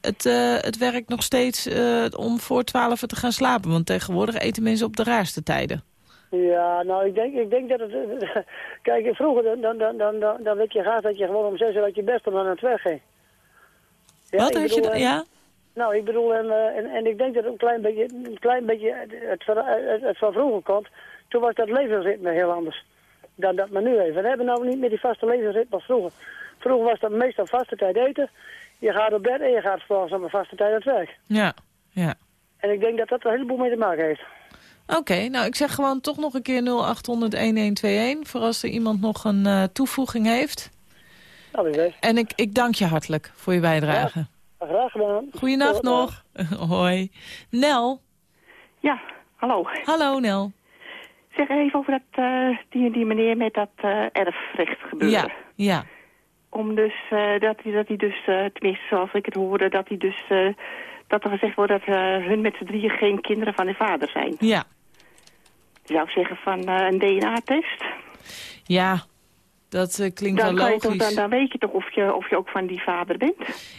het, eh, het werkt nog steeds eh, om voor twaalf te gaan slapen. Want tegenwoordig eten mensen op de raarste tijden. Ja, nou, ik denk, ik denk dat het... <laughs> Kijk, vroeger dan, dan, dan, dan, dan, weet je graag dat je gewoon om zes uur uit je best om aan het werk ging. Ja, Wat had je... bedoel, eh, Ja? Nou, ik bedoel, en, en, en ik denk dat het een klein beetje, een klein beetje het, van- het, het van vroeger komt. Toen was dat levensritme heel anders dan dat men nu heeft. We hebben nou niet meer die vaste levensritme als vroeger. Vroeger was dat meestal vaste tijd eten. Je gaat op bed en je gaat vervolgens op een vaste tijd aan het werk. Ja, ja. En ik denk dat dat er een heleboel mee te maken heeft. Oké, nou ik zeg gewoon toch nog een keer 0800-1121... voor als er iemand nog een eh, toevoeging heeft. Nou, wie weet. En ik, ik dank je hartelijk voor je bijdrage. Graag gedaan. Goeienacht Tot, nog. <laughs> Hoi. Nel. Ja, hallo. Hallo Nel. Zeg even over dat, eh, die, die meneer met dat eh, erfrecht gebeuren. Ja, ja. Om dus, eh, dat hij dat hij dus, eh, tenminste zoals ik het hoorde, dat hij dus, eh, dat er gezegd wordt dat hun met z'n drieën geen kinderen van de vader zijn. Ja. Je zou zeggen van een DNA-test. Ja, dat eh, klinkt Dan, wel toch, logisch. dan, dan weet je toch of je, of je ook van die vader bent.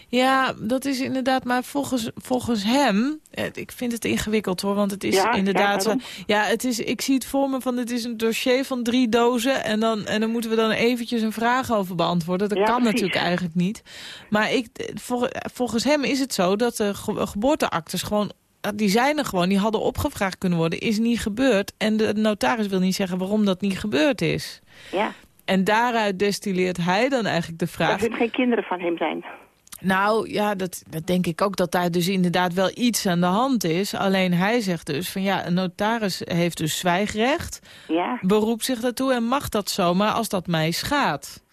Ja, dat is inderdaad, maar volgens, volgens hem... eh, Ik vind het ingewikkeld hoor, want het is Ja, inderdaad... ja, zo- ja, het is, ik zie het voor me van, het is een dossier van drie dozen... en dan, en dan moeten we dan eventjes een vraag over beantwoorden. Dat Ja, kan precies. natuurlijk eigenlijk niet. Maar ik, eh, vol- volgens hem is het zo dat de ge- geboorteactes gewoon... eh, Die zijn er gewoon, die hadden opgevraagd kunnen worden, is niet gebeurd. En de notaris wil niet zeggen waarom dat niet gebeurd is. Ja, En daaruit destilleert hij dan eigenlijk de vraag... dat hun geen kinderen van hem zijn. Nou ja, dat, dat denk ik ook dat daar dus inderdaad wel iets aan de hand is. Alleen hij zegt dus van ja, een notaris heeft dus zwijgrecht. Ja, Beroept zich daartoe en mag dat zomaar als dat mij schaadt.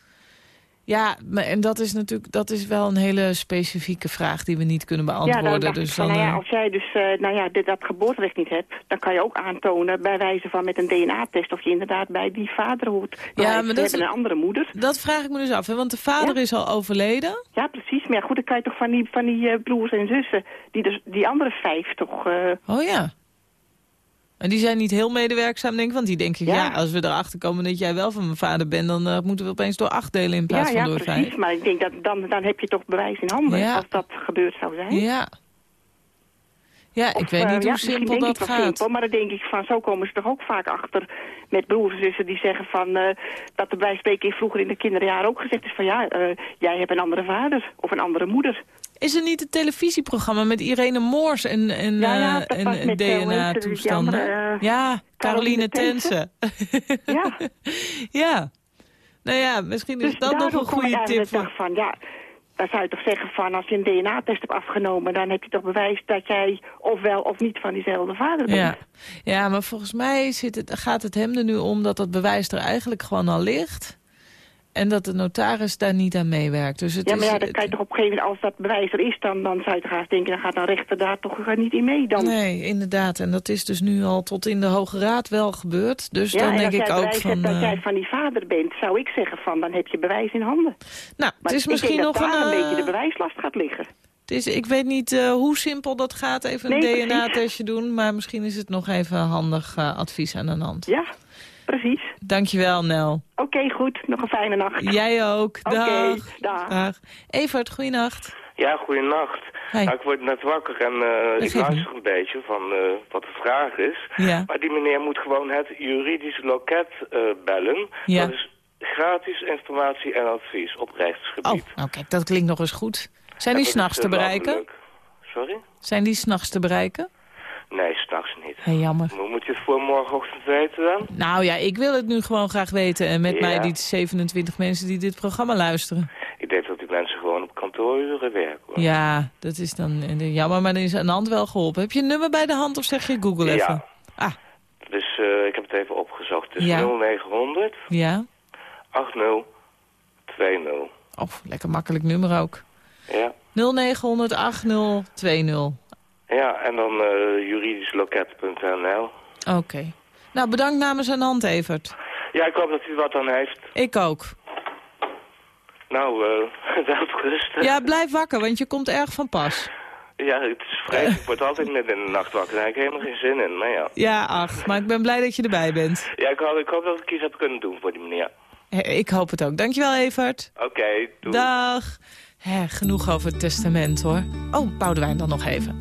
Ja, en dat is natuurlijk dat is wel een hele specifieke vraag die we niet kunnen ja beantwoorden. dacht dus ik van, dan, nou ja, eh, als jij dus eh, nou ja, dit, dat geboorterecht niet hebt... dan kan je ook aantonen bij wijze van met een DNA-test... of je inderdaad bij die vader hoort. Ja, Ja, maar dat is- hebben een andere moeder. dat vraag ik me dus af, hè, want de vader Ja. is al overleden. Ja, precies. Maar ja, goed, dan kan je toch van die, van die eh, broers en zussen... Die, dus, die andere vijf toch... eh, Oh ja. En die zijn niet heel medewerkzaam, denk ik. Want die denken, ja. Ja. als we erachter komen dat jij wel van mijn vader bent... dan eh, moeten we opeens door acht delen in ja, plaats ja, van door precies. vijf. Maar ik denk dat dan, dan heb je toch bewijs in handen... Ja. als dat gebeurd zou zijn. Ja. Ja, ik weet eh, niet ja, hoe simpel denk dat gaat. Simpel, maar dan denk ik van, zo komen ze toch ook vaak achter met broers en zussen die zeggen van, eh, dat er bij spreken vroeger in de kinderjaren ook gezegd is van, ja, eh, jij hebt een andere vader of een andere moeder. Is er niet een televisieprogramma met Irene Moors en, en, Ja, ja, eh, en, eh, die DNA-toestanden? eh, ja, Caroline Tense. <laughs> Ja, <laughs> ja. Nou ja, misschien is dus dat nog een goede tip. Voor... van, ja, dan zou je toch zeggen van als je een DNA-test hebt afgenomen... dan heb je toch bewijs dat jij ofwel of niet van diezelfde vader bent. Ja. ja, maar volgens mij zit het, gaat het hem er nu om dat dat bewijs er eigenlijk gewoon al ligt. En dat de notaris daar niet aan meewerkt. Dus het ja, maar ja, dan kan je toch op een gegeven moment, als dat bewijs er is... dan, dan zou je toch haast denken, dan gaat een rechter daar toch niet in mee dan. Nee, inderdaad. En dat is dus nu al tot in de Hoge Raad wel gebeurd. Dus ja, dan en denk als ik ook van... hebt dat eh, jij van die vader bent, zou ik zeggen van, dan heb je bewijs in handen. nou, Maar het is ik misschien denk nog een... een eh, beetje de bewijslast gaat liggen. het is, ik weet niet eh, hoe simpel dat gaat, even een Nee. DNA-testje doen. Maar misschien is het nog even handig eh, advies aan de hand. Ja, precies. Dankjewel, Nel. Oké, goed. Nog een fijne nacht. Jij ook. Oké, Dag. dag. Dag. Evert, goeienacht. Ja, goeienacht. Nou, ik word net wakker en eh, ik luister een beetje van eh, wat de vraag is. Ja. Maar die meneer moet gewoon het juridisch loket eh, bellen. Ja. Dat is gratis informatie en advies op rechtsgebied. Oh, nou kijk, dat klinkt nog eens goed. Zijn En die s'nachts te bereiken? Sorry? Zijn die s'nachts te bereiken? Nee, s'nachts niet. Hé, jammer. Hoe moet je het voor morgenochtend weten dan? Nou ja, ik wil het nu gewoon graag weten. En met Ja. mij die 27 mensen die dit programma luisteren. Ik denk dat die mensen gewoon op kantooruren werken. Hoor. Ja, dat is dan eh, jammer, maar dan is aan de hand wel geholpen. Heb je een nummer bij de hand of zeg je Google even? Ja. Ah, Dus eh, ik heb het even opgezocht. Is Ja. 0900 ja. 8020. Oh, lekker makkelijk nummer ook. Ja. 0900 8020. Ja, en dan eh juridischloket.nl. Oké. Nou, bedankt namens aan hand, Evert. Ja, ik hoop dat u wat aan heeft. Ik ook. Nou, eh <laughs> wel gerust. Ja, blijf wakker, want je komt erg van pas. Ja, het is vreselijk. Ik word altijd midden in de nacht wakker. Daar heb ik helemaal geen zin in, maar ja. Ja, ach, maar ik ben blij dat je erbij bent. Ja, ik hoop, ik hoop dat ik iets heb kunnen doen voor die meneer. Ik hoop het ook. Dankjewel, Evert. Oké, doei. Dag. Hè, genoeg over het testament, hoor. Oh, Boudewijn dan nog even.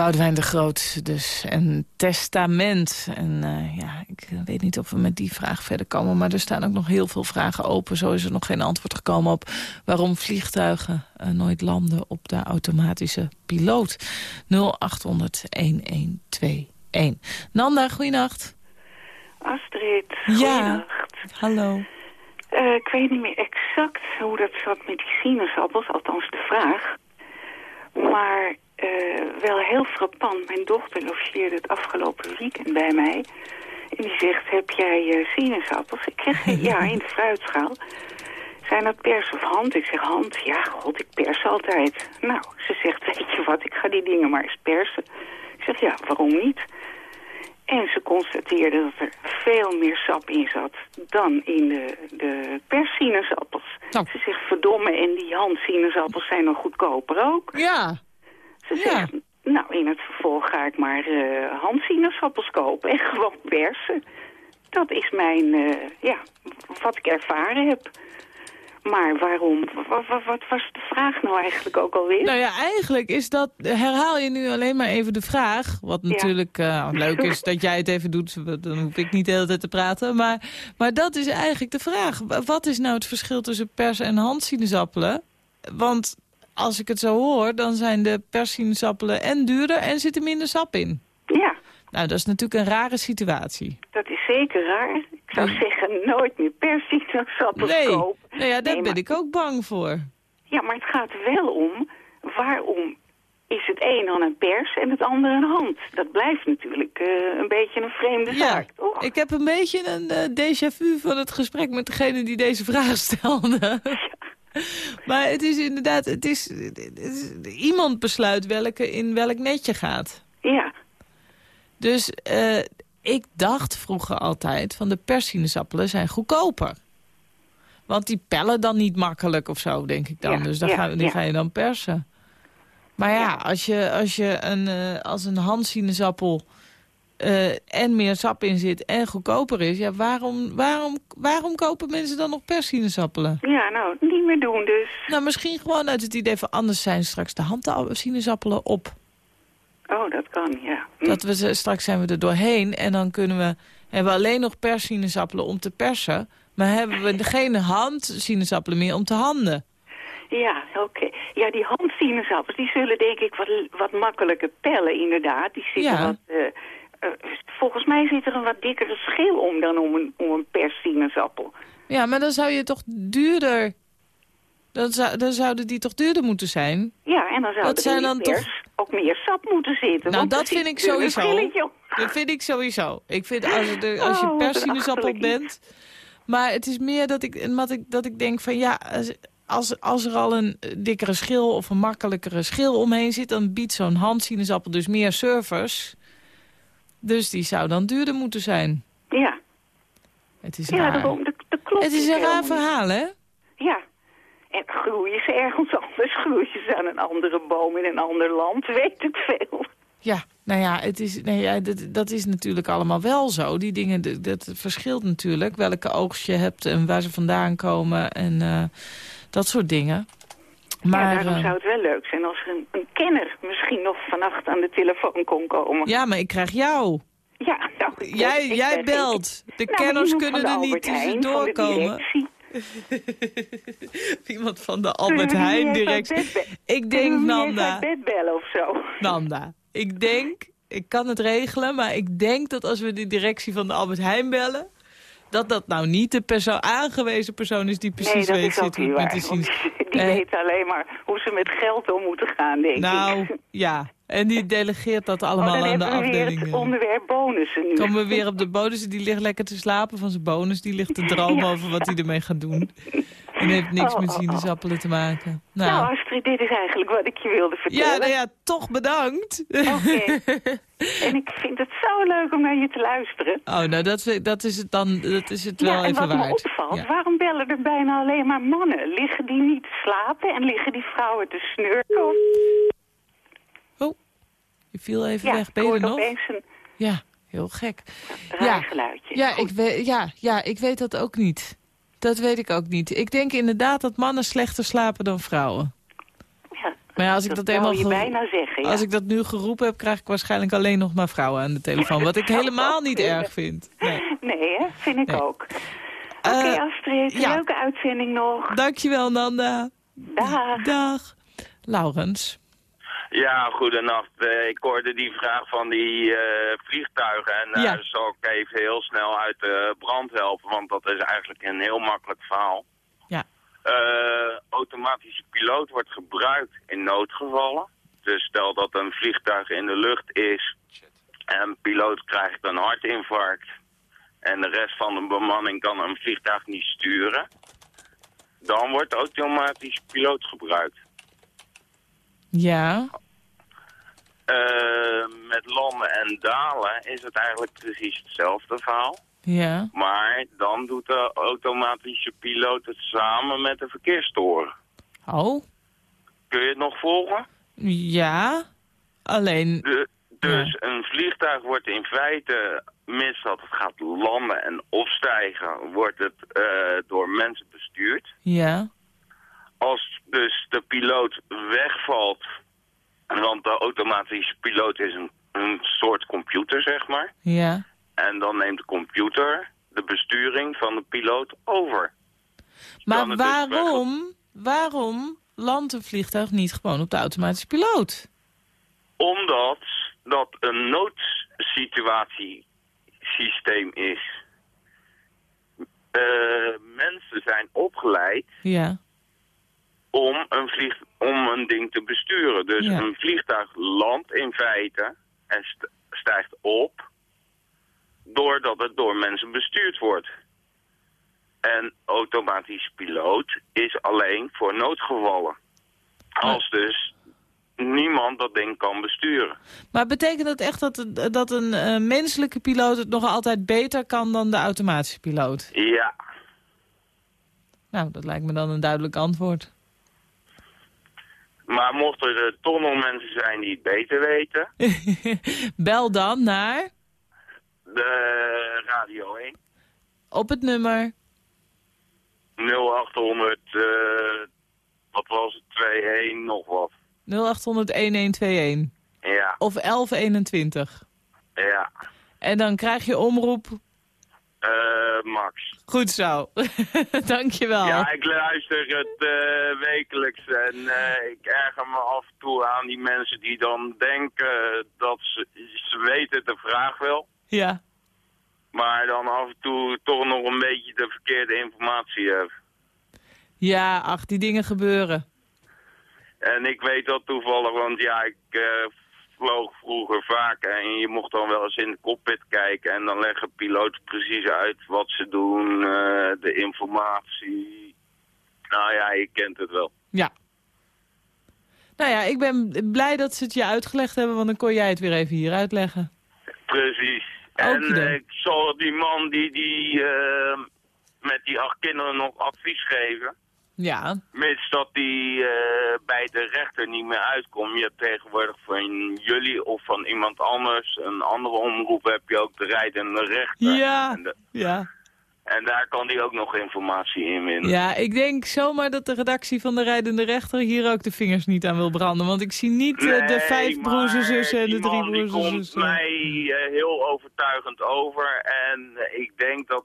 Boudewijn de Groot dus. En testament. En eh, ja, ik weet niet of we met die vraag verder komen. Maar er staan ook nog heel veel vragen open. Zo is er nog geen antwoord gekomen op waarom vliegtuigen eh, nooit landen op de automatische piloot. 0800-1121. Nanda, goeienacht. Astrid, Ja. goeienacht. Hallo. Eh, ik weet niet meer exact hoe dat zat met die sinaasappels, althans de vraag. Maar eh, wel heel frappant. Mijn dochter logeerde het afgelopen weekend bij mij. En die zegt, heb jij eh, sinaasappels? Ik zeg, <laughs> ja, in de fruitschaal. Zijn dat pers of hand? Ik zeg, hand. Ja, god, ik pers altijd. Nou, ze zegt, <laughs> weet je wat, ik ga die dingen maar eens persen. Ik zeg, ja, waarom niet? En ze constateerde dat er veel meer sap in zat dan in de, de perssinezappels. Ze zegt, verdomme, en die handsinaasappels zijn nog goedkoper ook. Ja. Ze zegt, <laughs> nou, in het vervolg ga ik maar handsinaasappels kopen en <laughs> gewoon persen. Dat is mijn, eh, ja, wat ik ervaren heb. Maar waarom? Wat, wat, wat was de vraag nou eigenlijk ook alweer? Nou ja, eigenlijk is dat... Herhaal je nu alleen maar even de vraag. Wat natuurlijk eh, leuk is dat jij het even doet. Dan hoef ik niet de hele tijd te praten. Maar, maar dat is eigenlijk de vraag. Wat is nou het verschil tussen pers- en handsinaasappelen? Want als ik het zo hoor, dan zijn de perssinezappelen en duurder en zit er minder sap in. Ja. Nou, dat is natuurlijk een rare situatie. Dat is zeker raar. Ik zou zeggen, nooit meer persinaasappels Nee, kopen. nou ja, daar Nee, ben maar- ik ook bang voor. Ja, maar het gaat wel om, waarom is het een dan een pers en het andere een hand? Dat blijft natuurlijk eh, een beetje een vreemde zaak, toch? Ik heb een beetje een eh, déjà vu van het gesprek met degene die deze vraag stelde. <laughs> maar het is inderdaad, het is, het is- iemand besluit welke in welk netje gaat. Ja. Dus eh, ik dacht vroeger altijd van de perssinezappelen zijn goedkoper. Want die pellen dan niet makkelijk of zo, denk ik dan. Ja, dus dan ja, ga, die ja. ga je dan persen. Maar ja, als je, als je een, eh, als een handsinaasappel eh, en meer sap in zit en goedkoper is... Ja, waarom, waarom, waarom kopen mensen dan nog perssinezappelen? Ja, nou, niet meer doen dus. Nou, misschien gewoon uit het idee van anders zijn straks de handsinaasappelen op. Oh, dat kan, ja. Hm. Dat we straks zijn we er doorheen en dan kunnen we, hebben we alleen nog perssinezappelen om te persen. Maar hebben we geen handsinaasappelen meer om te handen. Ja, oké. Ja, die handsinaasappels, die zullen denk ik wat, wat makkelijker pellen, inderdaad. Die zitten Ja. wat... eh, volgens mij zit er een wat dikkere schil om dan om een, om een persinaasappel. Ja, maar dan zou je toch duurder... Dan, zou, dan zouden die toch duurder moeten zijn? Ja, en dan zou Dat zijn dan pers toch- ook meer sap moeten zitten. Nou, dat vind ik sowieso. Dat vind ik sowieso. Ik vind als, er- als je Oh, bent... Maar het is meer dat ik, wat ik, dat ik denk van ja... als- Als, er al een eh, dikkere schil of een makkelijkere schil omheen zit... dan biedt zo'n handsinaasappel dus meer service. Dus die zou dan duurder moeten zijn. Ja. Het is Ja, raar. dat, dat klopt Het is een raar verhaal, hè? Ja. En groeien ze ergens anders? Groeien ze aan een andere boom in een ander land? Weet ik veel. Ja, nou ja, het is, nee, ja dat, dat is natuurlijk allemaal wel zo. Die dingen, dat, dat verschilt natuurlijk. Welke oogst je hebt en waar ze vandaan komen en eh, dat soort dingen. Maar, ja, daarom eh, zou het wel leuk zijn als er een, een kenner misschien nog vannacht aan de telefoon kon komen. ja, maar ik krijg jou. Ja, nou, ik- Jij, ik jij belt. De Nou, kenners kunnen de er niet tussendoor komen. Iemand van de <laughs> Albert Heijn directie. Ik denk, Nanda, bed bellen of zo. Nanda, ik denk, ik kan het regelen, maar ik denk dat als we de directie van de Albert Heijn bellen, dat dat nou niet de persoon, aangewezen persoon is die precies nee, weet zit hoe het met die <laughs> Eh, weten alleen maar hoe ze met geld om moeten gaan, denk Nou, ik. ja. En die delegeert dat allemaal oh, dan aan de hebben we weer het afdelingen. onderwerp bonussen nu. Komen we weer <laughs> op de bonus. Die ligt lekker te slapen van zijn bonus. Die ligt te dromen Ja. over wat hij ermee gaat doen. En heeft niks Oh, met oh, oh. sinaasappelen te maken. Nou, Nou, Astrid, dit is eigenlijk wat ik je wilde vertellen. ja, nou ja, toch bedankt. Oké. <laughs> En ik vind het zo leuk om naar je te luisteren. Oh, nou, dat, is- dat is het dan dat is het wel ja, en even wat me waard. opvalt, Ja. waarom bellen er bijna alleen maar mannen? Liggen die niet te slapen en liggen die vrouwen te snurken? Of... Je viel even Ja, weg. Ben je er nog? een, Ja, heel gek. Raar Ja. geluidje. Ja ik, weet, ja, ja, ik weet dat ook niet. Dat weet ik ook niet. Ik denk inderdaad dat mannen slechter slapen dan vrouwen. Ja, Maar ja, als ik dat, eenmaal je bijna zeggen, ja. Als ik dat nu geroepen heb, krijg ik waarschijnlijk alleen nog maar vrouwen aan de telefoon. Wat ik <laughs> helemaal niet erg vind. Nee. Nee, hè? vind ik Nee. ook. Oké, Eh, Astrid, ja. leuke uitzending nog. Dankjewel, Nanda. Dag. Dag. Laurens. Ja, goedenacht. Eh, ik hoorde die vraag van die eh, vliegtuigen en daar Ja. zal ik even heel snel uit de brand helpen, want dat is eigenlijk een heel makkelijk verhaal. Ja. Eh, automatische piloot wordt gebruikt in noodgevallen. Dus stel dat een vliegtuig in de lucht is en een piloot krijgt een hartinfarct en de rest van de bemanning kan een vliegtuig niet sturen, dan wordt automatisch piloot gebruikt. Ja. Eh, met landen en dalen is het eigenlijk precies hetzelfde verhaal. Ja. Maar dan doet de automatische piloot het samen met de verkeerstoren. Oh. Kun je het nog volgen? Ja. Alleen... De, dus een vliegtuig wordt in feite, mis dat het gaat landen en opstijgen, wordt het eh, door mensen bestuurd. Ja. Als dus de piloot wegvalt, want de automatische piloot is een, een soort computer, zeg maar. Ja. En dan neemt de computer de besturing van de piloot over. Maar Dan het dus waarom, waarom landt een vliegtuig niet gewoon op de automatische piloot? Omdat dat een noodsituatiesysteem is. Eh, mensen zijn opgeleid Ja. Om een, vlieg, om een ding te besturen. Dus Ja. een vliegtuig landt in feite en st- stijgt op doordat het door mensen bestuurd wordt. En automatisch piloot is alleen voor noodgevallen. Als dus niemand dat ding kan besturen. Maar betekent dat echt dat, dat een eh, menselijke piloot het nog altijd beter kan dan de automatische piloot? Ja, Nou, dat lijkt me dan een duidelijk antwoord. Maar mochten er toch nog mensen zijn die het beter weten, <laughs> Bel dan naar de Radio 1 op het nummer 0800, eh, wat was het, 21 nog wat. 0800-1121 Ja, of 1121. ja. En dan krijg je omroep. Eh, Max. Goed zo. <laughs> Dankjewel. Ja, ik luister het eh, wekelijks en eh, ik erger me af en toe aan die mensen die dan denken dat ze, ze weten de vraag wel. Ja. Maar dan af en toe toch nog een beetje de verkeerde informatie hebben. Ja, ach, die dingen gebeuren. En ik weet dat toevallig, want ja, ik eh, vloog vroeger vaak en je mocht dan wel eens in de cockpit kijken en dan leggen piloten precies uit wat ze doen, eh, de informatie. Nou ja, je kent het wel. Ja. Nou ja, ik ben blij dat ze het je uitgelegd hebben, want dan kon jij het weer even hier uitleggen. Precies. En ik zal die man die, die eh, met die acht kinderen nog advies geven. Ja. Mits dat die eh, bij de rechter niet meer uitkomt. Je hebt tegenwoordig van jullie of van iemand anders, een andere omroep, heb je ook de rijdende rechter. Ja. En, de- Ja. en daar kan die ook nog informatie in winnen. Ja, ik denk zomaar dat de redactie van de rijdende rechter hier ook de vingers niet aan wil branden. Want ik zie niet eh, de vijf broers en zussen en de drie broers en komt zussen. mij eh, heel overtuigend over. En ik denk dat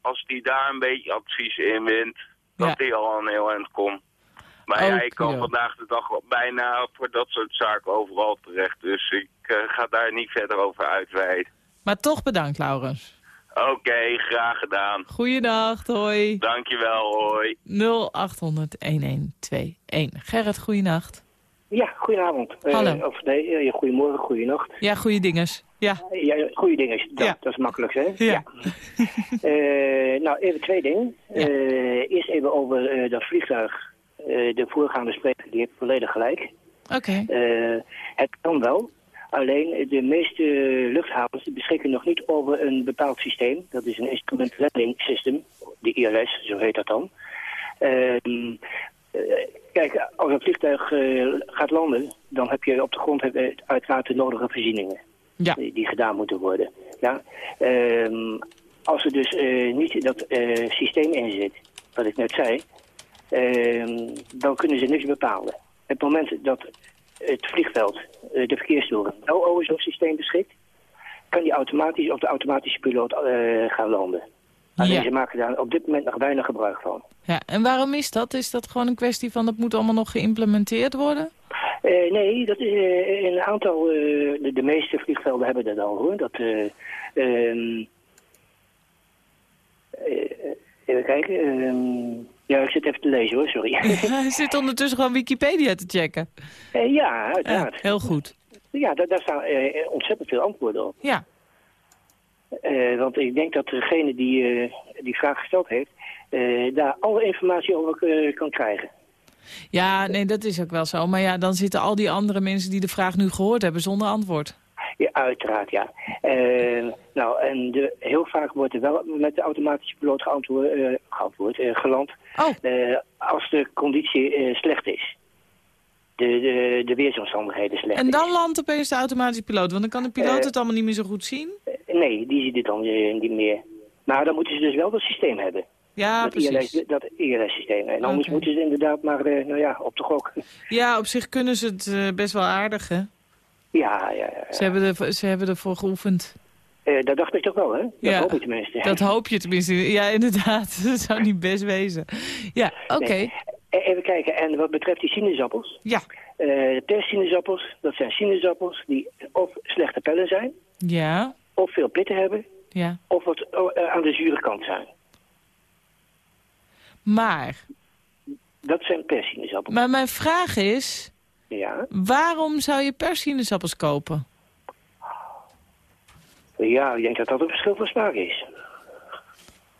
als die daar een beetje advies in wint, dat Ja. die al een heel eind komt. Maar ja, ik kan vandaag de dag bijna voor dat soort zaken overal terecht. Dus ik eh, ga daar niet verder over uitweiden. Maar toch bedankt, Laurens. Oké, graag gedaan. Goeiedag, hoi. Dankjewel, hoi. 0800-1121. Gerrit, goeienacht. Ja, goedenavond. Eh, Hallo. of nee, eh, goedemorgen, goedenacht. Ja, goeie dinges. Ja. Ja, goede dingen. Dat, Ja. dat is makkelijk, hè? Ja. <laughs> Eh, nou, even twee dingen. Eh, eerst even over eh, dat vliegtuig. De voorgaande spreker die heeft volledig gelijk. Oké. Het kan wel. Alleen de meeste luchthavens beschikken nog niet over een bepaald systeem. Dat is een Instrument Landing System, de ILS, zo heet dat dan. Ehm, eh, kijk, als een vliegtuig gaat landen, dan heb je op de grond uiteraard de nodige voorzieningen. Ja. die, gedaan moeten worden. Ja? Ehm, als er dus eh, niet dat eh, systeem in zit, wat ik net zei, ehm, dan kunnen ze niks bepalen. Het moment dat het vliegveld, eh, de verkeersdoelen, wel over zo'n systeem beschikt, kan die automatisch op de automatische piloot gaan landen. Alleen Ja. ze maken daar op dit moment nog weinig gebruik van. Ja, en waarom is dat? Is dat gewoon een kwestie van dat moet allemaal nog geïmplementeerd worden? Eh, nee, dat is eh, in een aantal, eh, de, de meeste vliegvelden hebben dat al hoor. Dat, eh, eh, even kijken. ehm, ja, ik zit even te lezen hoor, sorry. <laughs> Hij zit ondertussen gewoon Wikipedia te checken. Eh, ja, uiteraard. Heel goed. Ja, daar, daar staan eh, ontzettend veel antwoorden op. Ja. Eh, want ik denk dat degene die eh, die vraag gesteld heeft, eh, daar alle informatie over kan krijgen. Ja, nee, dat is ook wel zo. Maar ja, dan zitten al die andere mensen die de vraag nu gehoord hebben zonder antwoord. Ja, uiteraard, ja. Nou, en de, heel vaak wordt er wel met de automatische piloot geantwoord, geantwoord geland eh, als de conditie slecht is. De, de, de weersomstandigheden slecht En dan landt opeens de automatische piloot. Want dan kan de piloot het allemaal niet meer zo goed zien. Nee, die ziet het dan niet meer. Maar dan moeten ze dus wel dat systeem hebben. Ja, dat precies. ILS, dat ILS-systeem. En anders moeten ze inderdaad maar, eh, nou ja, op de gok. Ja, op zich kunnen ze het eh, best wel aardig, hè? Ja, ja, ja. Ze hebben, er, ze hebben ervoor geoefend. Eh, dat dacht ik toch wel, hè? Dat Ja, hoop ik tenminste. Dat hoop je tenminste. Ja, inderdaad. <laughs> Dat zou niet best wezen. Ja, oké. Nee. Even kijken, en wat betreft die sinaasappels. Ja. Eh persinaasappels, dat zijn sinaasappels die of slechte pellen zijn, Ja, of veel pitten hebben, ja. of wat eh, aan de zure kant zijn. Maar, Dat zijn persinaasappels. maar mijn vraag is... Ja. Waarom zou je persinaasappels kopen? Ja, ik denk dat dat een verschil van smaak is.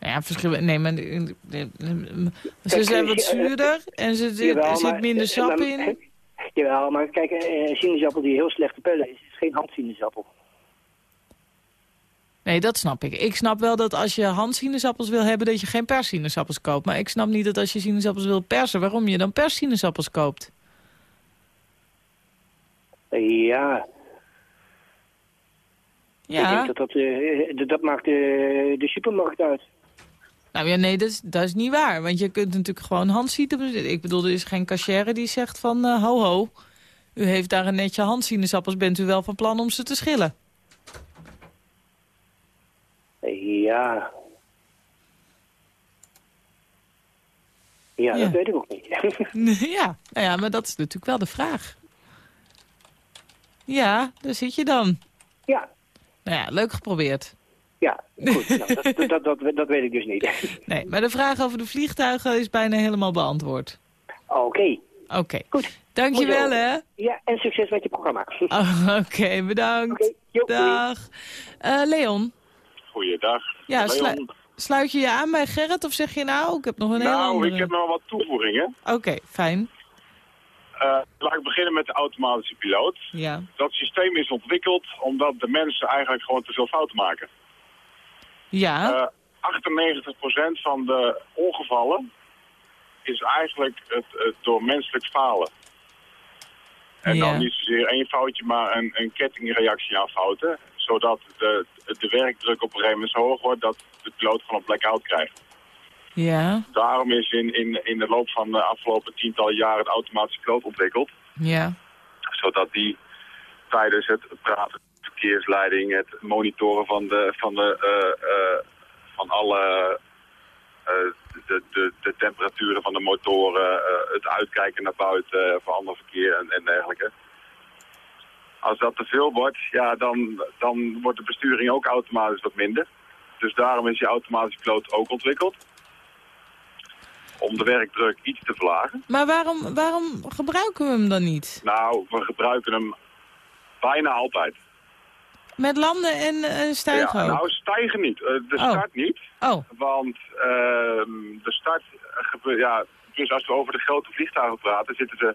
Ja, verschil... Nee, maar... eh, eh, Ze Kijk, zijn wat zuurder en ze- er Jawel, zit maar- minder sap maar- in. <laughs> Jawel, maar kijk, een sinaasappel die heel slechte pellen is, is geen handsinaasappel. Nee, dat snap ik. Ik snap wel dat als je handsinaasappels wil hebben... dat je geen persinaasappels koopt. Maar ik snap niet dat als je sinaasappels wil persen... waarom je dan persinaasappels koopt. Eh, ja. Ja. Ik denk dat dat, eh, dat, maakt de, de supermarkt uit. Nou ja, nee, dat is, dat is niet waar. Want je kunt natuurlijk gewoon handsieten... Ik bedoel, er is geen cashier die zegt van... eh, ho, ho, u heeft daar een netje handsinaasappels... bent u wel van plan om ze te schillen? Ja. Ja, Ja. dat weet ik ook niet. <laughs> <laughs> ja, nou ja, maar dat is natuurlijk wel de vraag. Ja, daar zit je dan. Ja. Nou ja, leuk geprobeerd. Ja, <laughs> goed. nou, dat, dat, dat, weet ik dus niet. Nee, maar de vraag over de vliegtuigen is bijna helemaal beantwoord. Oké. Oké. Goed. Dankjewel, hè. Ja, en succes met je programma. Oh, Oké, bedankt. Dag. Eh, Leon, Goeiedag. ja, slu- sluit je je aan bij Gerrit of zeg je nou, ik heb nog een hele nou, andere? ik heb nog wat toevoegingen. Oké, fijn. Eh, laat ik beginnen met de automatische piloot. Ja. Dat systeem is ontwikkeld omdat de mensen eigenlijk gewoon te veel fouten maken. Ja. Eh 98% van de ongevallen is eigenlijk het, het door menselijk falen. En Ja. dan niet zozeer één foutje, maar een, een kettingreactie aan fouten. Zodat de, de werkdruk op een gegeven moment zo hoog wordt dat de piloot gewoon een blackout krijgt. Ja, Daarom is in, in, in de loop van de afgelopen tientallen jaren het automatische piloot ontwikkeld. ja, Zodat die tijdens het praten, verkeersleiding, het monitoren van, de, van, de, eh, van alle eh, de, de, de temperaturen van de motoren, het uitkijken naar buiten voor ander verkeer en, en dergelijke. Als dat te veel wordt, ja, dan, dan wordt de besturing ook automatisch wat minder. Dus daarom is die automatische piloot ook ontwikkeld. Om de werkdruk iets te verlagen. Maar waarom, waarom gebruiken we hem dan niet? Nou, we gebruiken hem bijna altijd. Met landen en eh, stijgen ja, nou, stijgen niet. Eh, de Oh. start niet. Oh. Want ehm, de start gebeurt, ja, dus als we over de grote vliegtuigen praten, zitten ze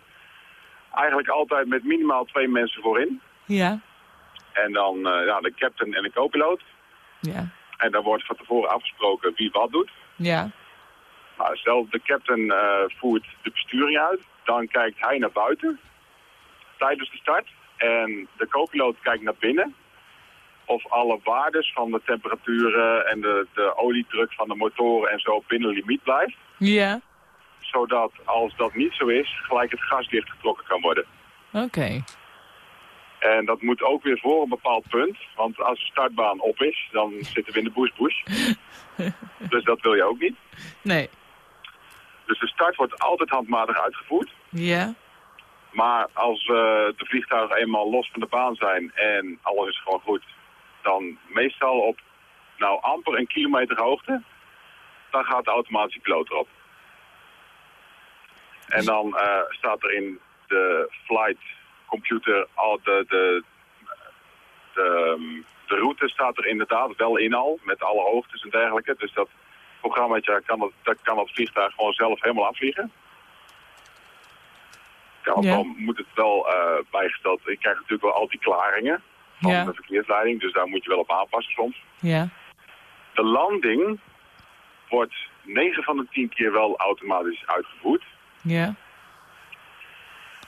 eigenlijk altijd met minimaal twee mensen voorin. Ja, En dan eh, ja, de captain en de co-piloot. ja, En dan wordt van tevoren afgesproken wie wat doet. ja. Nou, stel, de captain eh, voert de besturing uit. Dan kijkt hij naar buiten tijdens de start. En de co-piloot kijkt naar binnen. of alle waardes van de temperaturen en de, de oliedruk van de motoren en zo binnen limiet blijft. Ja, Zodat als dat niet zo is, gelijk het gas dichtgetrokken kan worden. oké. En dat moet ook weer voor een bepaald punt. Want als de startbaan op is, dan zitten we in de bush-bush. <laughs> dus dat wil je ook niet. Nee. Dus de start wordt altijd handmatig uitgevoerd. Ja, Maar als eh, de vliegtuigen eenmaal los van de baan zijn en alles is gewoon goed, dan meestal op nou amper een kilometer hoogte, dan gaat de automatische piloot erop. En dan eh, staat er in de flight computer al de, de, de, ehm, de route staat er inderdaad wel in al, met alle hoogtes en dergelijke. Dus dat programma kan dat, dat kan dat vliegtuig gewoon zelf helemaal afvliegen. Ja. wel, moet het wel eh, bijgesteld. Ik krijg natuurlijk wel al die klaringen van de verkeersleiding, dus daar moet je wel op aanpassen soms. ja. De landing wordt 9 van de 10 keer wel automatisch uitgevoerd. Ja,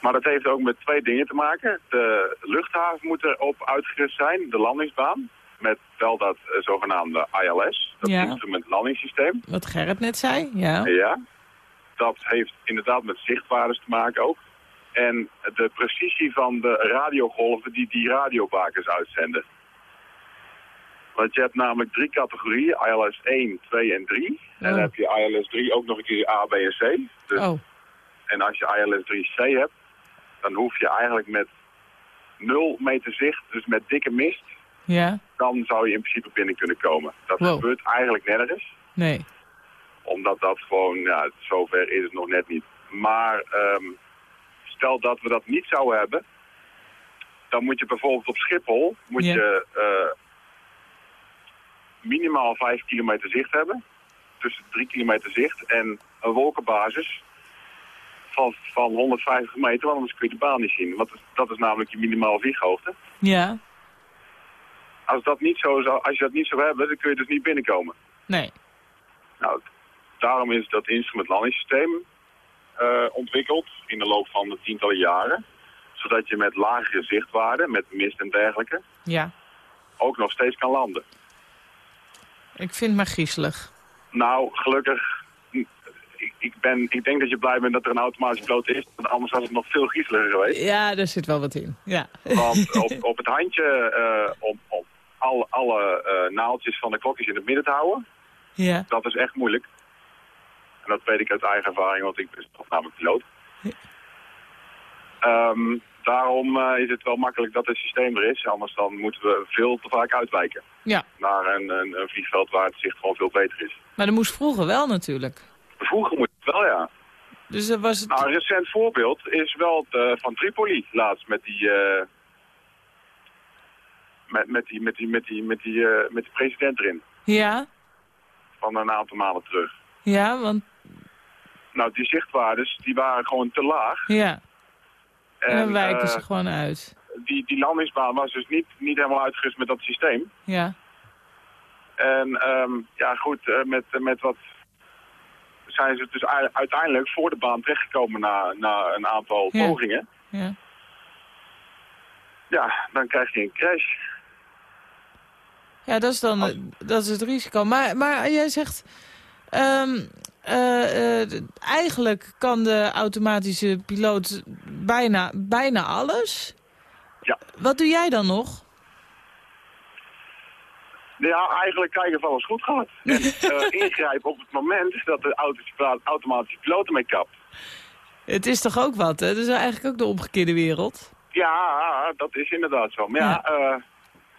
Maar dat heeft ook met twee dingen te maken. De luchthaven moet erop uitgerust zijn, de landingsbaan. Met wel dat eh, zogenaamde ILS, dat Ja. instrument landingssysteem. wat Gerrit net zei, ja. Ja. Dat heeft inderdaad met zichtwaardes te maken ook. En de precisie van de radiogolven die die radiobakers uitzenden. Want je hebt namelijk drie categorieën, ILS 1, 2 en 3. En dan heb je ILS 3 ook nog een keer A, B en C. Dus, Oh, En als je ILS 3C hebt, dan hoef je eigenlijk met 0 meter zicht, dus met dikke mist, ja, dan zou je in principe binnen kunnen komen. Dat Wow. gebeurt eigenlijk nergens nee. omdat dat gewoon, ja, zover is het nog net niet. Maar ehm, stel dat we dat niet zouden hebben, dan moet je bijvoorbeeld op Schiphol moet Ja. je eh, minimaal 5 kilometer zicht hebben. Tussen 3 kilometer zicht en een wolkenbasis van, van 150 meter, want anders kun je de baan niet zien. Want dat is namelijk je minimale vlieghoogte. Ja, Als, dat niet zo zou, als je dat niet zou hebben, dan kun je dus niet binnenkomen. nee. Nou, daarom is dat instrument landingssysteem eh, ontwikkeld in de loop van de tientallen jaren. Zodat je met lagere zichtwaarden, met mist en dergelijke, Ja, ook nog steeds kan landen. ik vind het maar griezelig. Nou, gelukkig, ik, ben, ik denk dat je blij bent dat er een automatische piloot is. Want anders was het nog veel griezeliger geweest. Ja, daar zit wel wat in. Ja. Want <laughs> op, op het handje, eh, om, om alle, alle eh, naaldjes van de klokjes in het midden te houden, Ja, dat is echt moeilijk. En dat weet ik uit eigen ervaring, want ik ben zelf namelijk piloot. Ehm, daarom eh, is het wel makkelijk dat het systeem er is. Anders dan moeten we veel te vaak uitwijken. ja. Naar een, een, een vliegveld waar het zicht gewoon veel beter is. Maar dat moest vroeger wel natuurlijk. Vroeger wel, ja. Dus dat was het... Nou, een recent voorbeeld is wel eh, van Tripoli laatst met die... eh, met, met die, met die, met die, met die, eh, met die president erin. Ja, Van een aantal maanden terug. ja, want... Nou, die zichtwaardes, die waren gewoon te laag. Ja, en dan wijken eh, ze gewoon uit. die, die landingsbaan was dus niet, niet helemaal uitgerust met dat systeem. Ja, En ehm, ja, goed, eh, met, met wat zijn ze dus uiteindelijk voor de baan terechtgekomen na, na een aantal Ja. pogingen. ja. Ja, dan krijg je een crash. Ja, dat is dan dat is het risico. Maar, maar jij zegt... ehm, eh, eh, eigenlijk kan de automatische piloot bijna, bijna alles. Ja. Wat doe jij dan nog? Ja, eigenlijk kijken of alles goed gaat. <laughs> En eh, ingrijpen op het moment dat de auto- automatische piloot ermee kapt. Het is toch ook wat, hè? Dat is eigenlijk ook de omgekeerde wereld. Ja, dat is inderdaad zo. Maar ja, eh,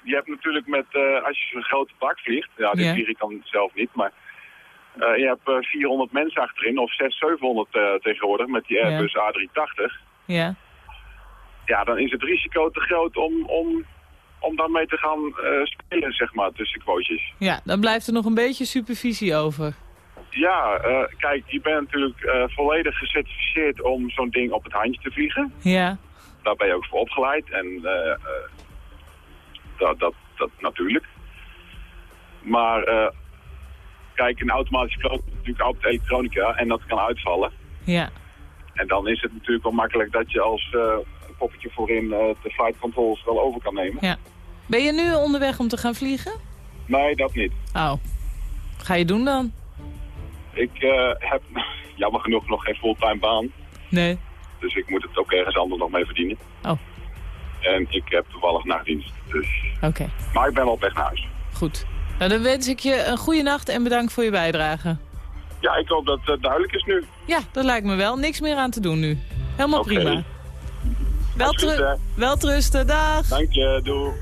je hebt natuurlijk met, eh, als je zo'n grote bak vliegt, ja, dit Ja. vlieg ik dan zelf niet, maar je hebt eh, 400 mensen achterin, of 600, 700 eh, tegenwoordig, met die Ja. Airbus A380. Ja. Ja, dan is het risico te groot om, om, om daarmee te gaan eh, spelen, zeg maar, tussen quotejes. Ja, dan blijft er nog een beetje supervisie over. Ja, eh, kijk, je bent natuurlijk eh, volledig gecertificeerd om zo'n ding op het handje te vliegen. Ja, Daar ben je ook voor opgeleid en dat, dat, dat natuurlijk. Maar kijk, een automatische piloot is natuurlijk altijd elektronica en dat kan uitvallen. ja, En dan is het natuurlijk wel makkelijk dat je als poppetje voorin eh, de flight controls wel over kan nemen. ja. Ben je nu onderweg om te gaan vliegen? Nee, dat niet. Oh. Ga je doen dan? Ik eh, heb <laughs> jammer genoeg nog geen fulltime baan. Nee. Dus ik moet het ook ergens anders nog mee verdienen. Oh. En ik heb toevallig nachtdienst. Dus... Oké, Maar ik ben al op weg naar huis. goed. Nou, dan wens ik je een goede nacht en bedankt voor je bijdrage. Ja, ik hoop dat het duidelijk is nu. Ja, dat lijkt me wel. Niks meer aan te doen nu. Helemaal prima. Wel, tru wel trusten, dag. Dank je, doei.